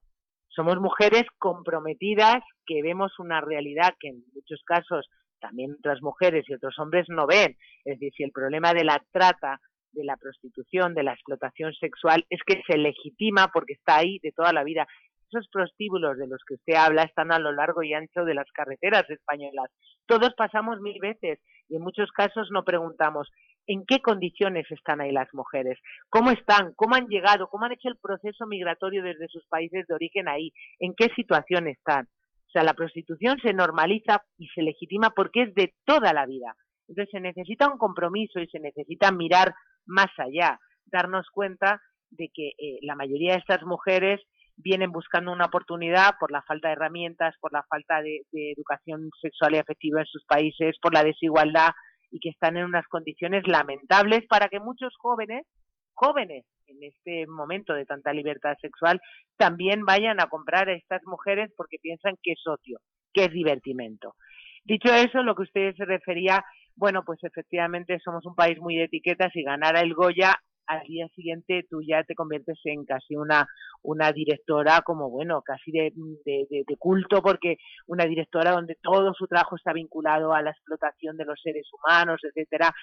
somos mujeres comprometidas que vemos una realidad que en muchos casos también otras mujeres y otros hombres no ven. Es decir, si el problema de la trata, de la prostitución, de la explotación sexual es que se legitima porque está ahí de toda la vida. Esos prostíbulos de los que usted habla están a lo largo y ancho de las carreteras españolas. Todos pasamos mil veces y en muchos casos no preguntamos en qué condiciones están ahí las mujeres, cómo están, cómo han llegado, cómo han hecho el proceso migratorio desde sus países de origen ahí, en qué situación están. O sea, la prostitución se normaliza y se legitima porque es de toda la vida. Entonces se necesita un compromiso y se necesita mirar más allá, darnos cuenta de que eh, la mayoría de estas mujeres vienen buscando una oportunidad por la falta de herramientas, por la falta de, educación sexual y afectiva en sus países, por la desigualdad y que están en unas condiciones lamentables para que muchos jóvenes, jóvenes en este momento de tanta libertad sexual, también vayan a comprar a estas mujeres porque piensan que es ocio, que es divertimento. Dicho eso, lo que usted se refería, bueno, pues efectivamente somos un país muy de etiquetas y ganar el Goya al día siguiente tú ya te conviertes en casi una, una directora como, bueno, casi de, de, culto, porque una directora donde todo su trabajo está vinculado a la explotación de los seres humanos, etcétera,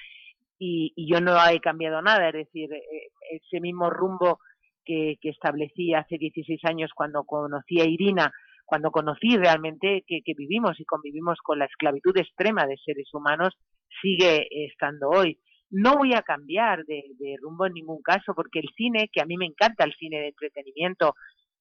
y, yo no he cambiado nada, es decir, eh, ese mismo rumbo que, que establecí hace 16 años cuando conocí a Irina, cuando conocí realmente que, que, vivimos y convivimos con la esclavitud extrema de seres humanos, sigue estando hoy no voy a cambiar de, rumbo en ningún caso, porque el cine, que a mí me encanta el cine de entretenimiento,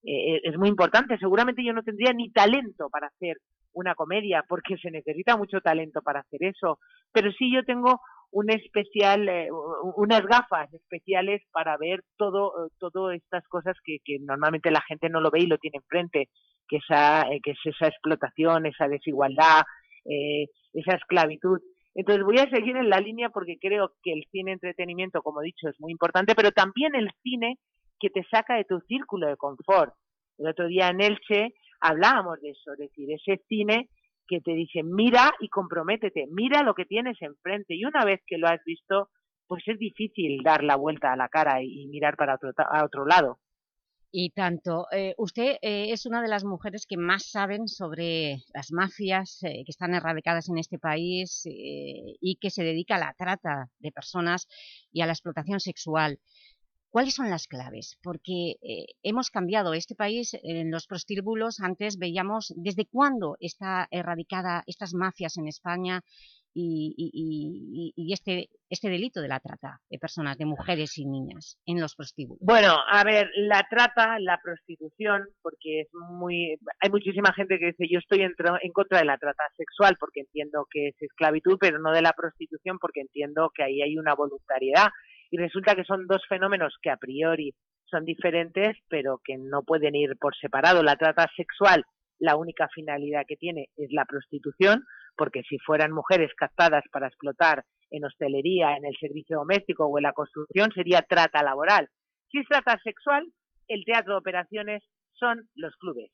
eh, es muy importante. Seguramente yo no tendría ni talento para hacer una comedia, porque se necesita mucho talento para hacer eso, pero sí yo tengo un especial, eh, unas gafas especiales para ver todo, todas estas cosas que, normalmente la gente no lo ve y lo tiene enfrente, que, esa, eh, que es esa explotación, esa desigualdad, esa esclavitud. Entonces voy a seguir en la línea porque creo que el cine entretenimiento, como he dicho, es muy importante, pero también el cine que te saca de tu círculo de confort. El otro día en Elche hablábamos de eso, es decir, ese cine que te dice mira y comprométete, mira lo que tienes enfrente y una vez que lo has visto, pues es difícil dar la vuelta a la cara y, mirar para otro, a otro lado. Y tanto, eh, usted eh, es una de las mujeres que más saben sobre las mafias eh, que están erradicadas en este país y que se dedica a la trata de personas y a la explotación sexual. ¿Cuáles son las claves? Porque hemos cambiado este país en los prostíbulos. Antes veíamos desde cuándo está erradicada estas mafias en España y, este, este delito de la trata de personas, de mujeres y niñas en los prostíbulos? Bueno, a ver, la trata, la prostitución, porque es muy hay muchísima gente que dice yo estoy en, en contra de la trata sexual porque entiendo que es esclavitud, pero no de la prostitución porque entiendo que ahí hay una voluntariedad. Y resulta que son dos fenómenos que a priori son diferentes, pero que no pueden ir por separado. La trata sexual, la única finalidad que tiene es la prostitución, porque si fueran mujeres captadas para explotar en hostelería, en el servicio doméstico o en la construcción, sería trata laboral. Si es trata sexual, el teatro de operaciones son los clubes.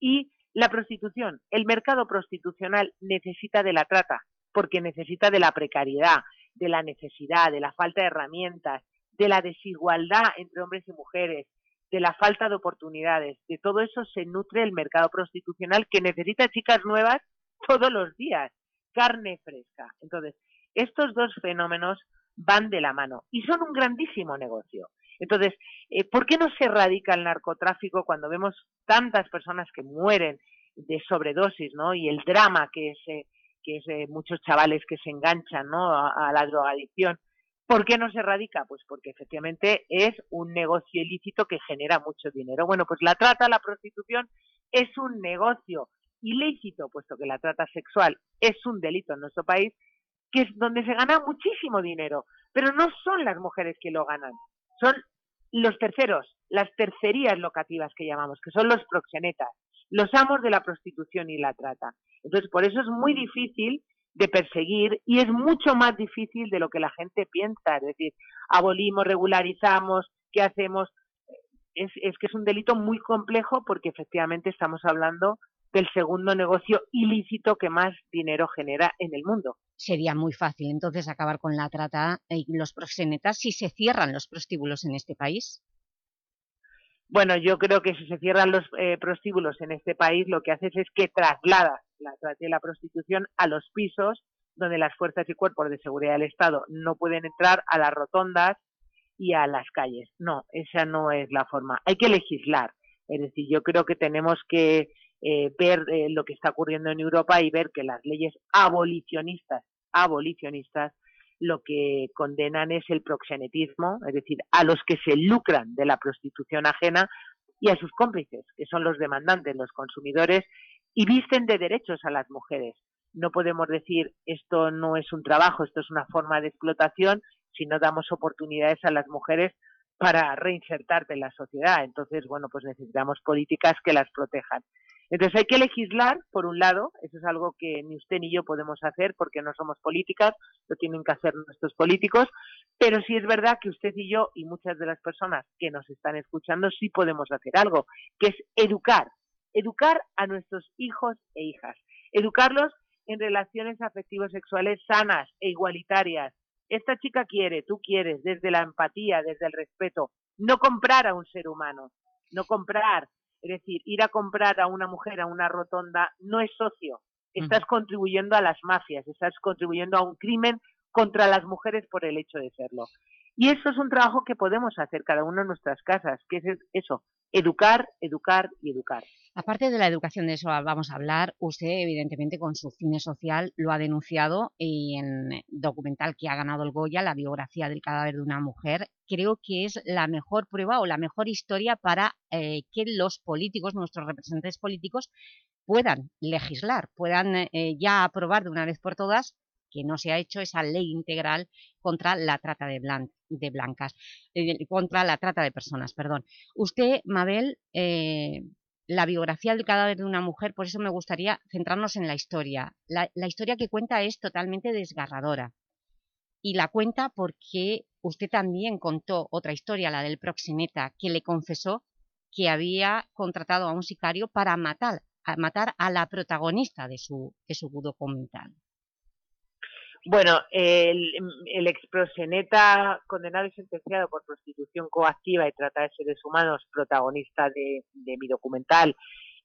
Y la prostitución, el mercado prostitucional necesita de la trata, porque necesita de la precariedad, de la necesidad, de la falta de herramientas, de la desigualdad entre hombres y mujeres, de la falta de oportunidades. De todo eso se nutre el mercado prostitucional que necesita chicas nuevas todos los días, carne fresca. Entonces, estos dos fenómenos van de la mano y son un grandísimo negocio. Entonces, eh, ¿por qué no se erradica el narcotráfico cuando vemos tantas personas que mueren de sobredosis, ¿no? Y el drama que es, eh, que muchos chavales que se enganchan, ¿no? A, a, la drogadicción. ¿Por qué no se erradica? Pues porque efectivamente es un negocio ilícito que genera mucho dinero. Bueno, pues la trata, la prostitución es un negocio ilícito, puesto que la trata sexual es un delito en nuestro país, que es donde se gana muchísimo dinero, pero no son las mujeres que lo ganan, son los terceros, las tercerías locativas que llamamos, que son los proxenetas, los amos de la prostitución y la trata. Entonces, por eso es muy difícil de perseguir y es mucho más difícil de lo que la gente piensa, es decir, abolimos, regularizamos, ¿qué hacemos? Es, es que es un delito muy complejo porque efectivamente estamos hablando del segundo negocio ilícito que más dinero genera en el mundo. Sería muy fácil entonces acabar con la trata y los proxenetas si se cierran los prostíbulos en este país. Bueno, yo creo que si se cierran los eh, prostíbulos en este país, lo que haces es que traslada la trata y la prostitución a los pisos donde las fuerzas y cuerpos de seguridad del Estado no pueden entrar a las rotondas y a las calles. No, esa no es la forma. Hay que legislar Es decir, yo creo que tenemos que eh, ver eh, lo que está ocurriendo en Europa y ver que las leyes abolicionistas, abolicionistas, lo que condenan es el proxenetismo, es decir, a los que se lucran de la prostitución ajena y a sus cómplices, que son los demandantes, los consumidores, y visten de derechos a las mujeres. No podemos decir esto no es un trabajo, esto es una forma de explotación, si no damos oportunidades a las mujeres para reinsertarte en la sociedad. Entonces, bueno, pues necesitamos políticas que las protejan. Entonces hay que legislar, por un lado, eso es algo que ni usted ni yo podemos hacer porque no somos políticas, lo tienen que hacer nuestros políticos, pero sí es verdad que usted y yo y muchas de las personas que nos están escuchando sí podemos hacer algo, que es educar, educar a nuestros hijos e hijas, educarlos en relaciones afectivos sexuales sanas e igualitarias. Esta chica quiere, tú quieres, desde la empatía, desde el respeto, no comprar a un ser humano, no comprar, es decir, ir a comprar a una mujer a una rotonda no es socio. Estás contribuyendo a las mafias, estás contribuyendo a un crimen contra las mujeres por el hecho de serlo. Y eso es un trabajo que podemos hacer cada uno en nuestras casas, que es eso, educar, educar y educar. Aparte de la educación, de eso vamos a hablar, usted evidentemente con su cine social lo ha denunciado y en documental que ha ganado el Goya, la biografía del cadáver de una mujer, creo que es la mejor prueba o la mejor historia para eh, que los políticos, nuestros representantes políticos, puedan legislar, puedan eh, ya aprobar de una vez por todas que no se ha hecho esa ley integral contra la trata de, de blancas, eh, contra la trata de personas, perdón. Usted, Mabel, la biografía del cadáver de una mujer, por eso me gustaría centrarnos en la historia. La, historia que cuenta es totalmente desgarradora. Y la cuenta porque usted también contó otra historia, la del proxeneta, que le confesó que había contratado a un sicario para matar a, matar a la protagonista de su, de su documental. Bueno, el, el exproseneta condenado y sentenciado por prostitución coactiva y trata de seres humanos, protagonista de, mi documental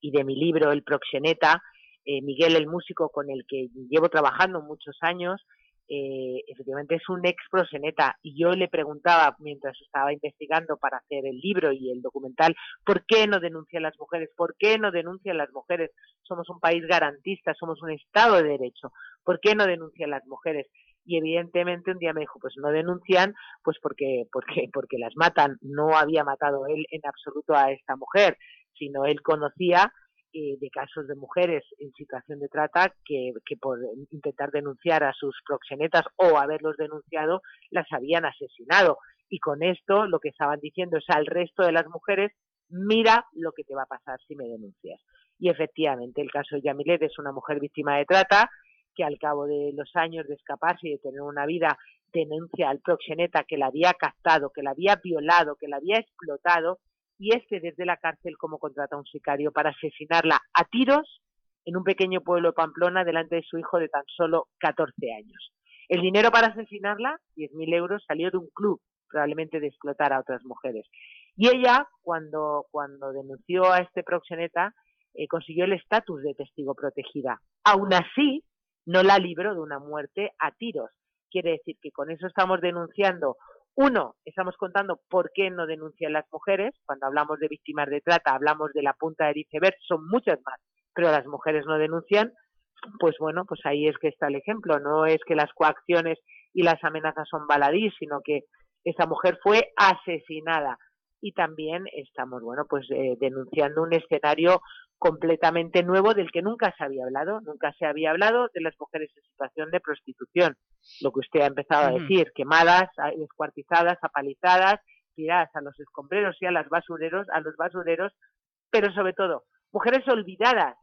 y de mi libro El proxeneta, eh, Miguel el músico con el que llevo trabajando muchos años, eh, efectivamente es un ex proseneta y yo le preguntaba mientras estaba investigando para hacer el libro y el documental, ¿por qué no denuncian las mujeres? ¿Por qué no denuncian las mujeres? Somos un país garantista, somos un Estado de Derecho, ¿por qué no denuncian las mujeres? Y evidentemente un día me dijo, pues no denuncian, pues porque, porque, porque las matan. No había matado él en absoluto a esta mujer, sino él conocía eh, de casos de mujeres en situación de trata que, que, por intentar denunciar a sus proxenetas o haberlos denunciado las habían asesinado. Y con esto lo que estaban diciendo es al resto de las mujeres, mira lo que te va a pasar si me denuncias. Y efectivamente, el caso de Yamilet es una mujer víctima de trata que al cabo de los años de escaparse y de tener una vida denuncia al proxeneta que la había captado, que la había violado, que la había explotado y este desde la cárcel como contrata a un sicario para asesinarla a tiros en un pequeño pueblo de Pamplona delante de su hijo de tan solo 14 años. El dinero para asesinarla, 10.000 euros, salió de un club, probablemente de explotar a otras mujeres. Y ella, cuando, cuando denunció a este proxeneta, eh, consiguió el estatus de testigo protegida. Aún así, no la libró de una muerte a tiros. Quiere decir que con eso estamos denunciando uno, estamos contando por qué no denuncian las mujeres. Cuando hablamos de víctimas de trata, hablamos de la punta del iceberg, son muchas más, pero las mujeres no denuncian. Pues bueno, pues ahí es que está el ejemplo. No es que las coacciones y las amenazas son baladí, sino que esa mujer fue asesinada. Y también estamos, bueno, pues eh, denunciando un escenario completamente nuevo del que nunca se había hablado. Nunca se había hablado de las mujeres en situación de prostitución. Lo que usted ha empezado a decir, quemadas, descuartizadas, apalizadas, tiradas a los escombreros y a los basureros, a los basureros, pero sobre todo, mujeres olvidadas.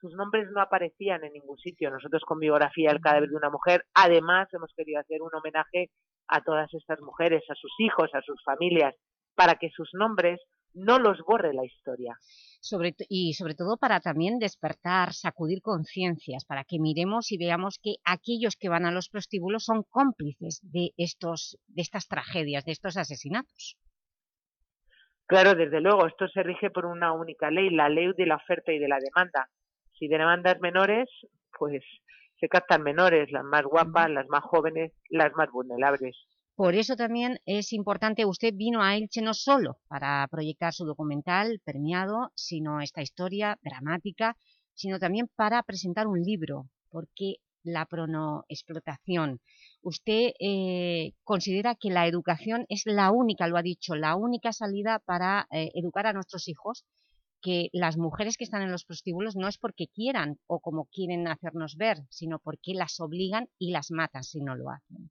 Sus nombres no aparecían en ningún sitio. Nosotros con biografía El cadáver de una mujer, además hemos querido hacer un homenaje a todas estas mujeres, a sus hijos, a sus familias, para que sus nombres no los borre la historia. Sobre y sobre todo para también despertar, sacudir conciencias, para que miremos y veamos que aquellos que van a los prostíbulos son cómplices de, estos, de estas tragedias, de estos asesinatos. Claro, desde luego, esto se rige por una única ley, la ley de la oferta y de la demanda. Si de demandas menores, pues se captan menores, las más guapas, las más jóvenes, las más vulnerables. Por eso también es importante, usted vino a Elche no solo para proyectar su documental premiado, sino esta historia dramática, sino también para presentar un libro, porque la pronoexplotación. Usted eh, considera que la educación es la única, lo ha dicho, la única salida para eh, educar a nuestros hijos, que las mujeres que están en los prostíbulos no es porque quieran o como quieren hacernos ver, sino porque las obligan y las matan si no lo hacen.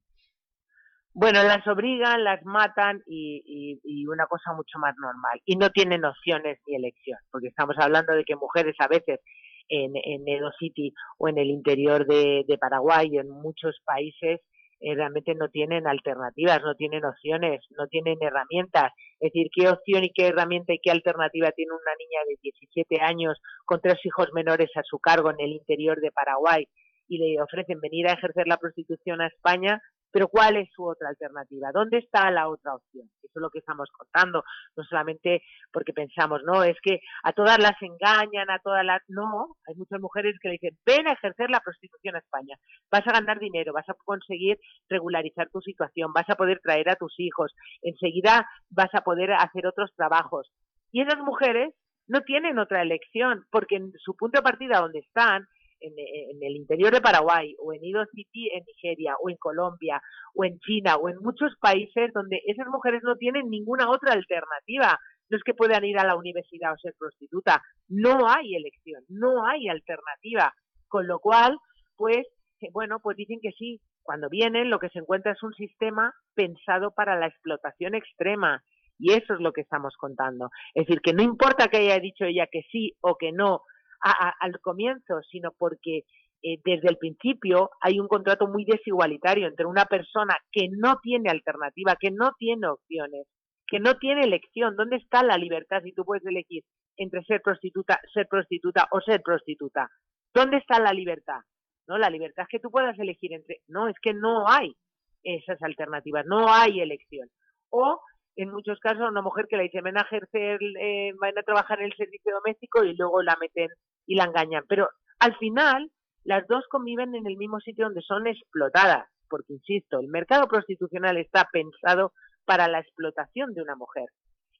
Bueno, las obligan, las matan y, y, una cosa mucho más normal. Y no tienen opciones ni elección, porque estamos hablando de que mujeres a veces en, en Edo City o en el interior de, de Paraguay y en muchos países eh, realmente no tienen alternativas, no tienen opciones, no tienen herramientas. Es decir, ¿qué opción y qué herramienta y qué alternativa tiene una niña de 17 años con tres hijos menores a su cargo en el interior de Paraguay y le ofrecen venir a ejercer la prostitución a España pero ¿cuál es su otra alternativa? ¿Dónde está la otra opción? Eso es lo que estamos contando, no solamente porque pensamos, no, es que a todas las engañan, a todas las... No, hay muchas mujeres que le dicen, ven a ejercer la prostitución a España, vas a ganar dinero, vas a conseguir regularizar tu situación, vas a poder traer a tus hijos, enseguida vas a poder hacer otros trabajos. Y esas mujeres no tienen otra elección, porque en su punto de partida donde están en, el interior de Paraguay o en Ido City en Nigeria o en Colombia o en China o en muchos países donde esas mujeres no tienen ninguna otra alternativa. No es que puedan ir a la universidad o ser prostituta, no hay elección, no hay alternativa. Con lo cual, pues, eh, bueno, pues dicen que sí. Cuando vienen, lo que se encuentra es un sistema pensado para la explotación extrema. Y eso es lo que estamos contando. Es decir, que no importa que haya dicho ella que sí o que no al comienzo, sino porque eh, desde el principio hay un contrato muy desigualitario entre una persona que no tiene alternativa, que no tiene opciones, que no tiene elección. ¿Dónde está la libertad si tú puedes elegir entre ser prostituta, ser prostituta o ser prostituta? ¿Dónde está la libertad? ¿No? La libertad es que tú puedas elegir entre... No, es que no hay esas alternativas, no hay elección. O en muchos casos una mujer que le dice ven a ejercer, eh, van a trabajar en el servicio doméstico y luego la meten y la engañan. Pero al final las dos conviven en el mismo sitio donde son explotadas, porque insisto, el mercado prostitucional está pensado para la explotación de una mujer.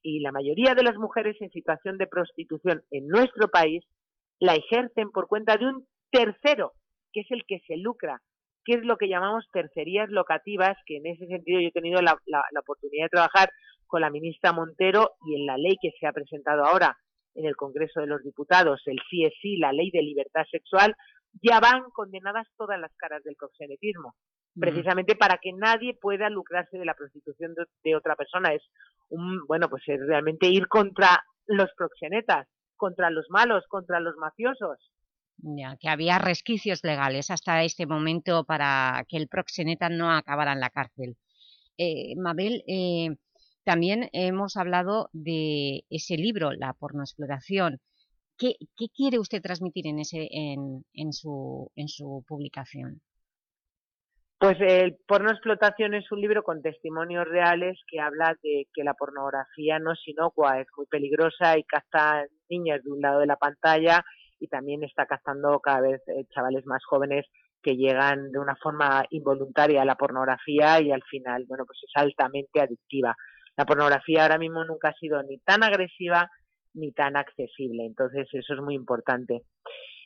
Y la mayoría de las mujeres en situación de prostitución en nuestro país la ejercen por cuenta de un tercero, que es el que se lucra, que es lo que llamamos tercerías locativas, que en ese sentido yo he tenido la, la oportunidad de trabajar con la ministra Montero y en la ley que se ha presentado ahora en el Congreso de los Diputados, el CSI, la Ley de Libertad Sexual, ya van condenadas todas las caras del proxenetismo, precisamente para que nadie pueda lucrarse de la prostitución de, otra persona. Es un, bueno, pues es realmente ir contra los proxenetas, contra los malos, contra los mafiosos. Ya, que había resquicios legales hasta este momento para que el proxeneta no acabara en la cárcel. Eh, Mabel, eh, también hemos hablado de ese libro, La pornoexploración. ¿Qué, qué quiere usted transmitir en, ese, en, en, su, en su publicación? Pues el Pornoexplotación es un libro con testimonios reales que habla de que la pornografía no es inocua, es muy peligrosa y capta niñas de un lado de la pantalla y también está captando cada vez eh, chavales más jóvenes que llegan de una forma involuntaria a la pornografía y al final, bueno, pues es altamente adictiva la pornografía ahora mismo nunca ha sido ni tan agresiva ni tan accesible. Entonces eso es muy importante.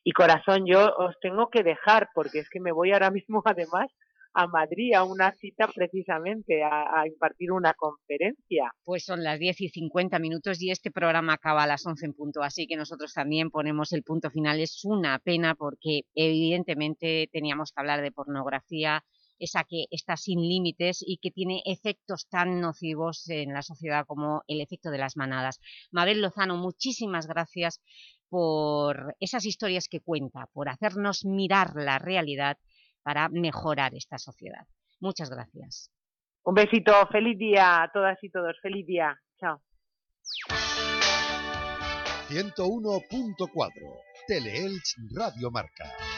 Y corazón, yo os tengo que dejar porque es que me voy ahora [LAUGHS] mismo además a Madrid a una cita precisamente a, impartir una conferencia. Pues son las 10 y 50 minutos y este programa acaba a las 11 en punto, así que nosotros también ponemos el punto final. Es una pena porque evidentemente teníamos que hablar de pornografía, esa que está sin límites y que tiene efectos tan nocivos en la sociedad como el efecto de las manadas. Mabel Lozano, muchísimas gracias por esas historias que cuenta, por hacernos mirar la realidad para mejorar esta sociedad. Muchas gracias. Un besito, feliz día a todas y todos, feliz día. Chao. 101.4 Teleelch Radio Marca.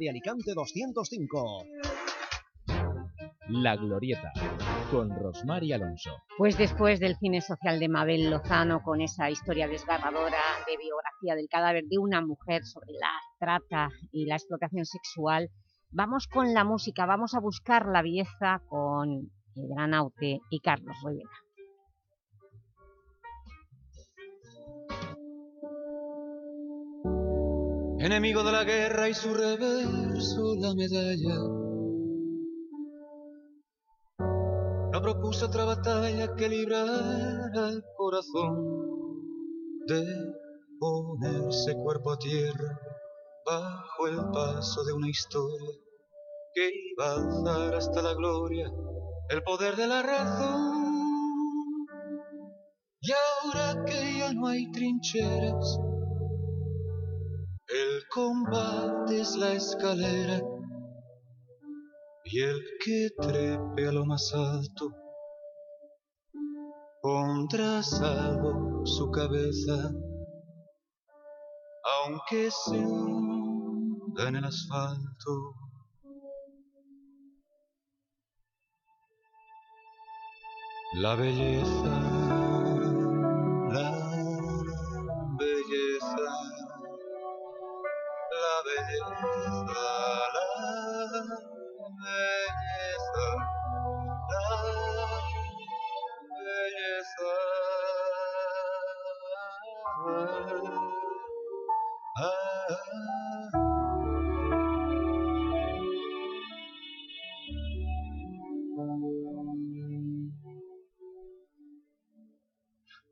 de Alicante 205. La Glorieta, con Rosmar y Alonso. Pues después del cine social de Mabel Lozano, con esa historia desgarradora de biografía del cadáver de una mujer sobre la trata y la explotación sexual, vamos con la música, vamos a buscar la belleza con el gran Aute y Carlos Rivera. Enemigo de la guerra y su reverso, la medalla. No propuso otra batalla que librar al corazón de ponerse cuerpo a tierra bajo el paso de una historia que iba a alzar hasta la gloria el poder de la razón. Y ahora que ya no hay trincheras, el combate es la escalera y el que trepe a lo más alto pondrá salvo su cabeza, aunque se hunda en el asfalto. La belleza,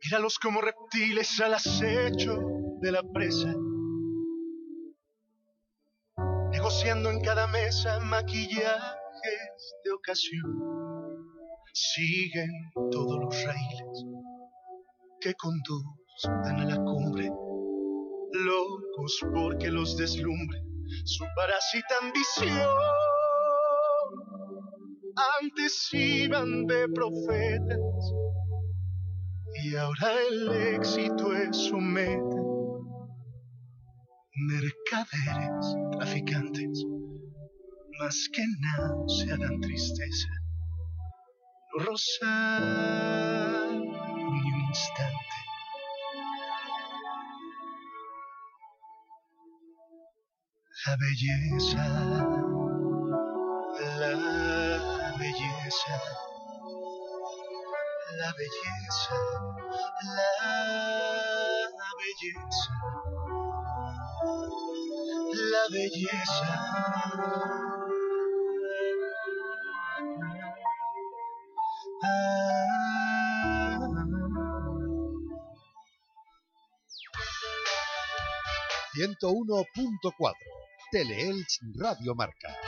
Míralos como reptiles al acecho de la presa negociando en cada mesa maquillajes de ocasión. Siguen todos los raíles que conducen a la cumbre, locos porque los deslumbre su parásita ambición. Antes iban de profetas y ahora el éxito es su meta mercaderes, traficantes, más que nada se hagan tristeza, no ni un instante. La belleza, la belleza, la belleza, la belleza la belleza. ...101.4... Teleelch Radio Marca.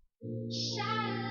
Shine.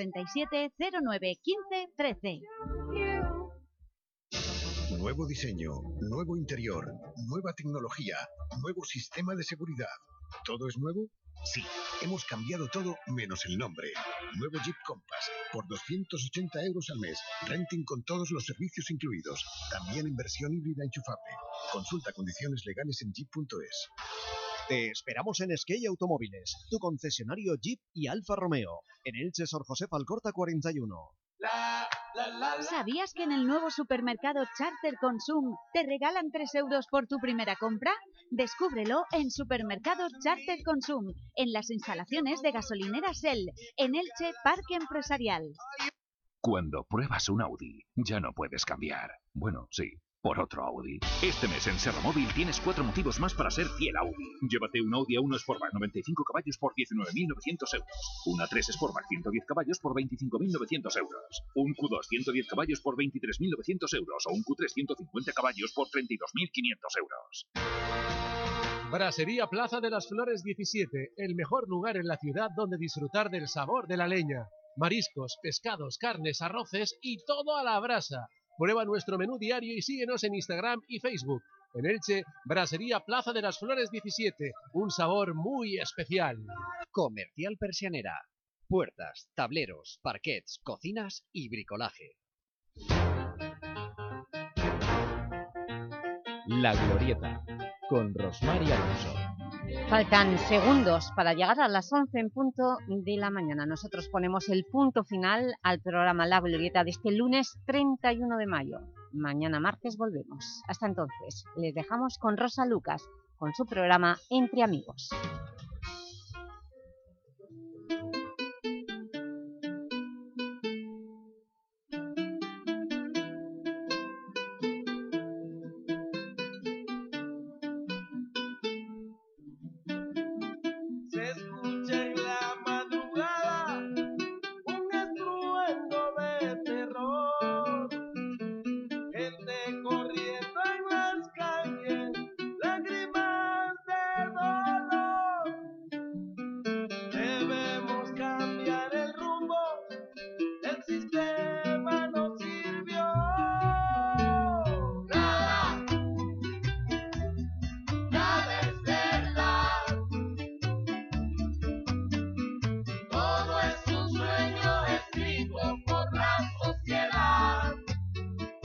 637 09 15 13. Nuevo diseño, nuevo interior, nueva tecnología, nuevo sistema de seguridad. ¿Todo es nuevo? Sí, hemos cambiado todo menos el nombre. Nuevo Jeep Compass, por 280 euros al mes. Renting con todos los servicios incluidos. También en versión híbrida enchufable. Consulta condiciones legales en jeep.es. Te esperamos en Skey Automóviles, tu concesionario Jeep y Alfa Romeo. En Elche, Sor José Alcorta 41. ¿Sabías que en el nuevo supermercado Charter Consum te regalan 3 euros por tu primera compra? Descúbrelo en Supermercados Charter Consum, en las instalaciones de gasolinera Shell, en Elche Parque Empresarial. Cuando pruebas un Audi, ya no puedes cambiar. Bueno, sí, por otro Audi. Este mes en Serramóvil tienes cuatro motivos más para ser fiel Audi. Llévate un Audi A1 Sportback 95 caballos por 19.900 euros. Un A3 Sportback 110 caballos por 25.900 euros. Un Q2 110 caballos por 23.900 euros. O un Q3 150 caballos por 32.500 euros. Brasería Plaza de las Flores 17, el mejor lugar en la ciudad donde disfrutar del sabor de la leña. Mariscos, pescados, carnes, arroces y todo a la brasa. Prueba nuestro menú diario y síguenos en Instagram y Facebook. En Elche, Brasería Plaza de las Flores 17, un sabor muy especial. Comercial Persianera. Puertas, tableros, parquets, cocinas y bricolaje. La Glorieta, con Rosmar y Alonso. Faltan segundos para llegar a las 11 en punto de la mañana. Nosotros ponemos el punto final al programa La Glorieta de este lunes 31 de mayo. Mañana martes volvemos. Hasta entonces, les dejamos con Rosa Lucas, con su programa Entre Amigos.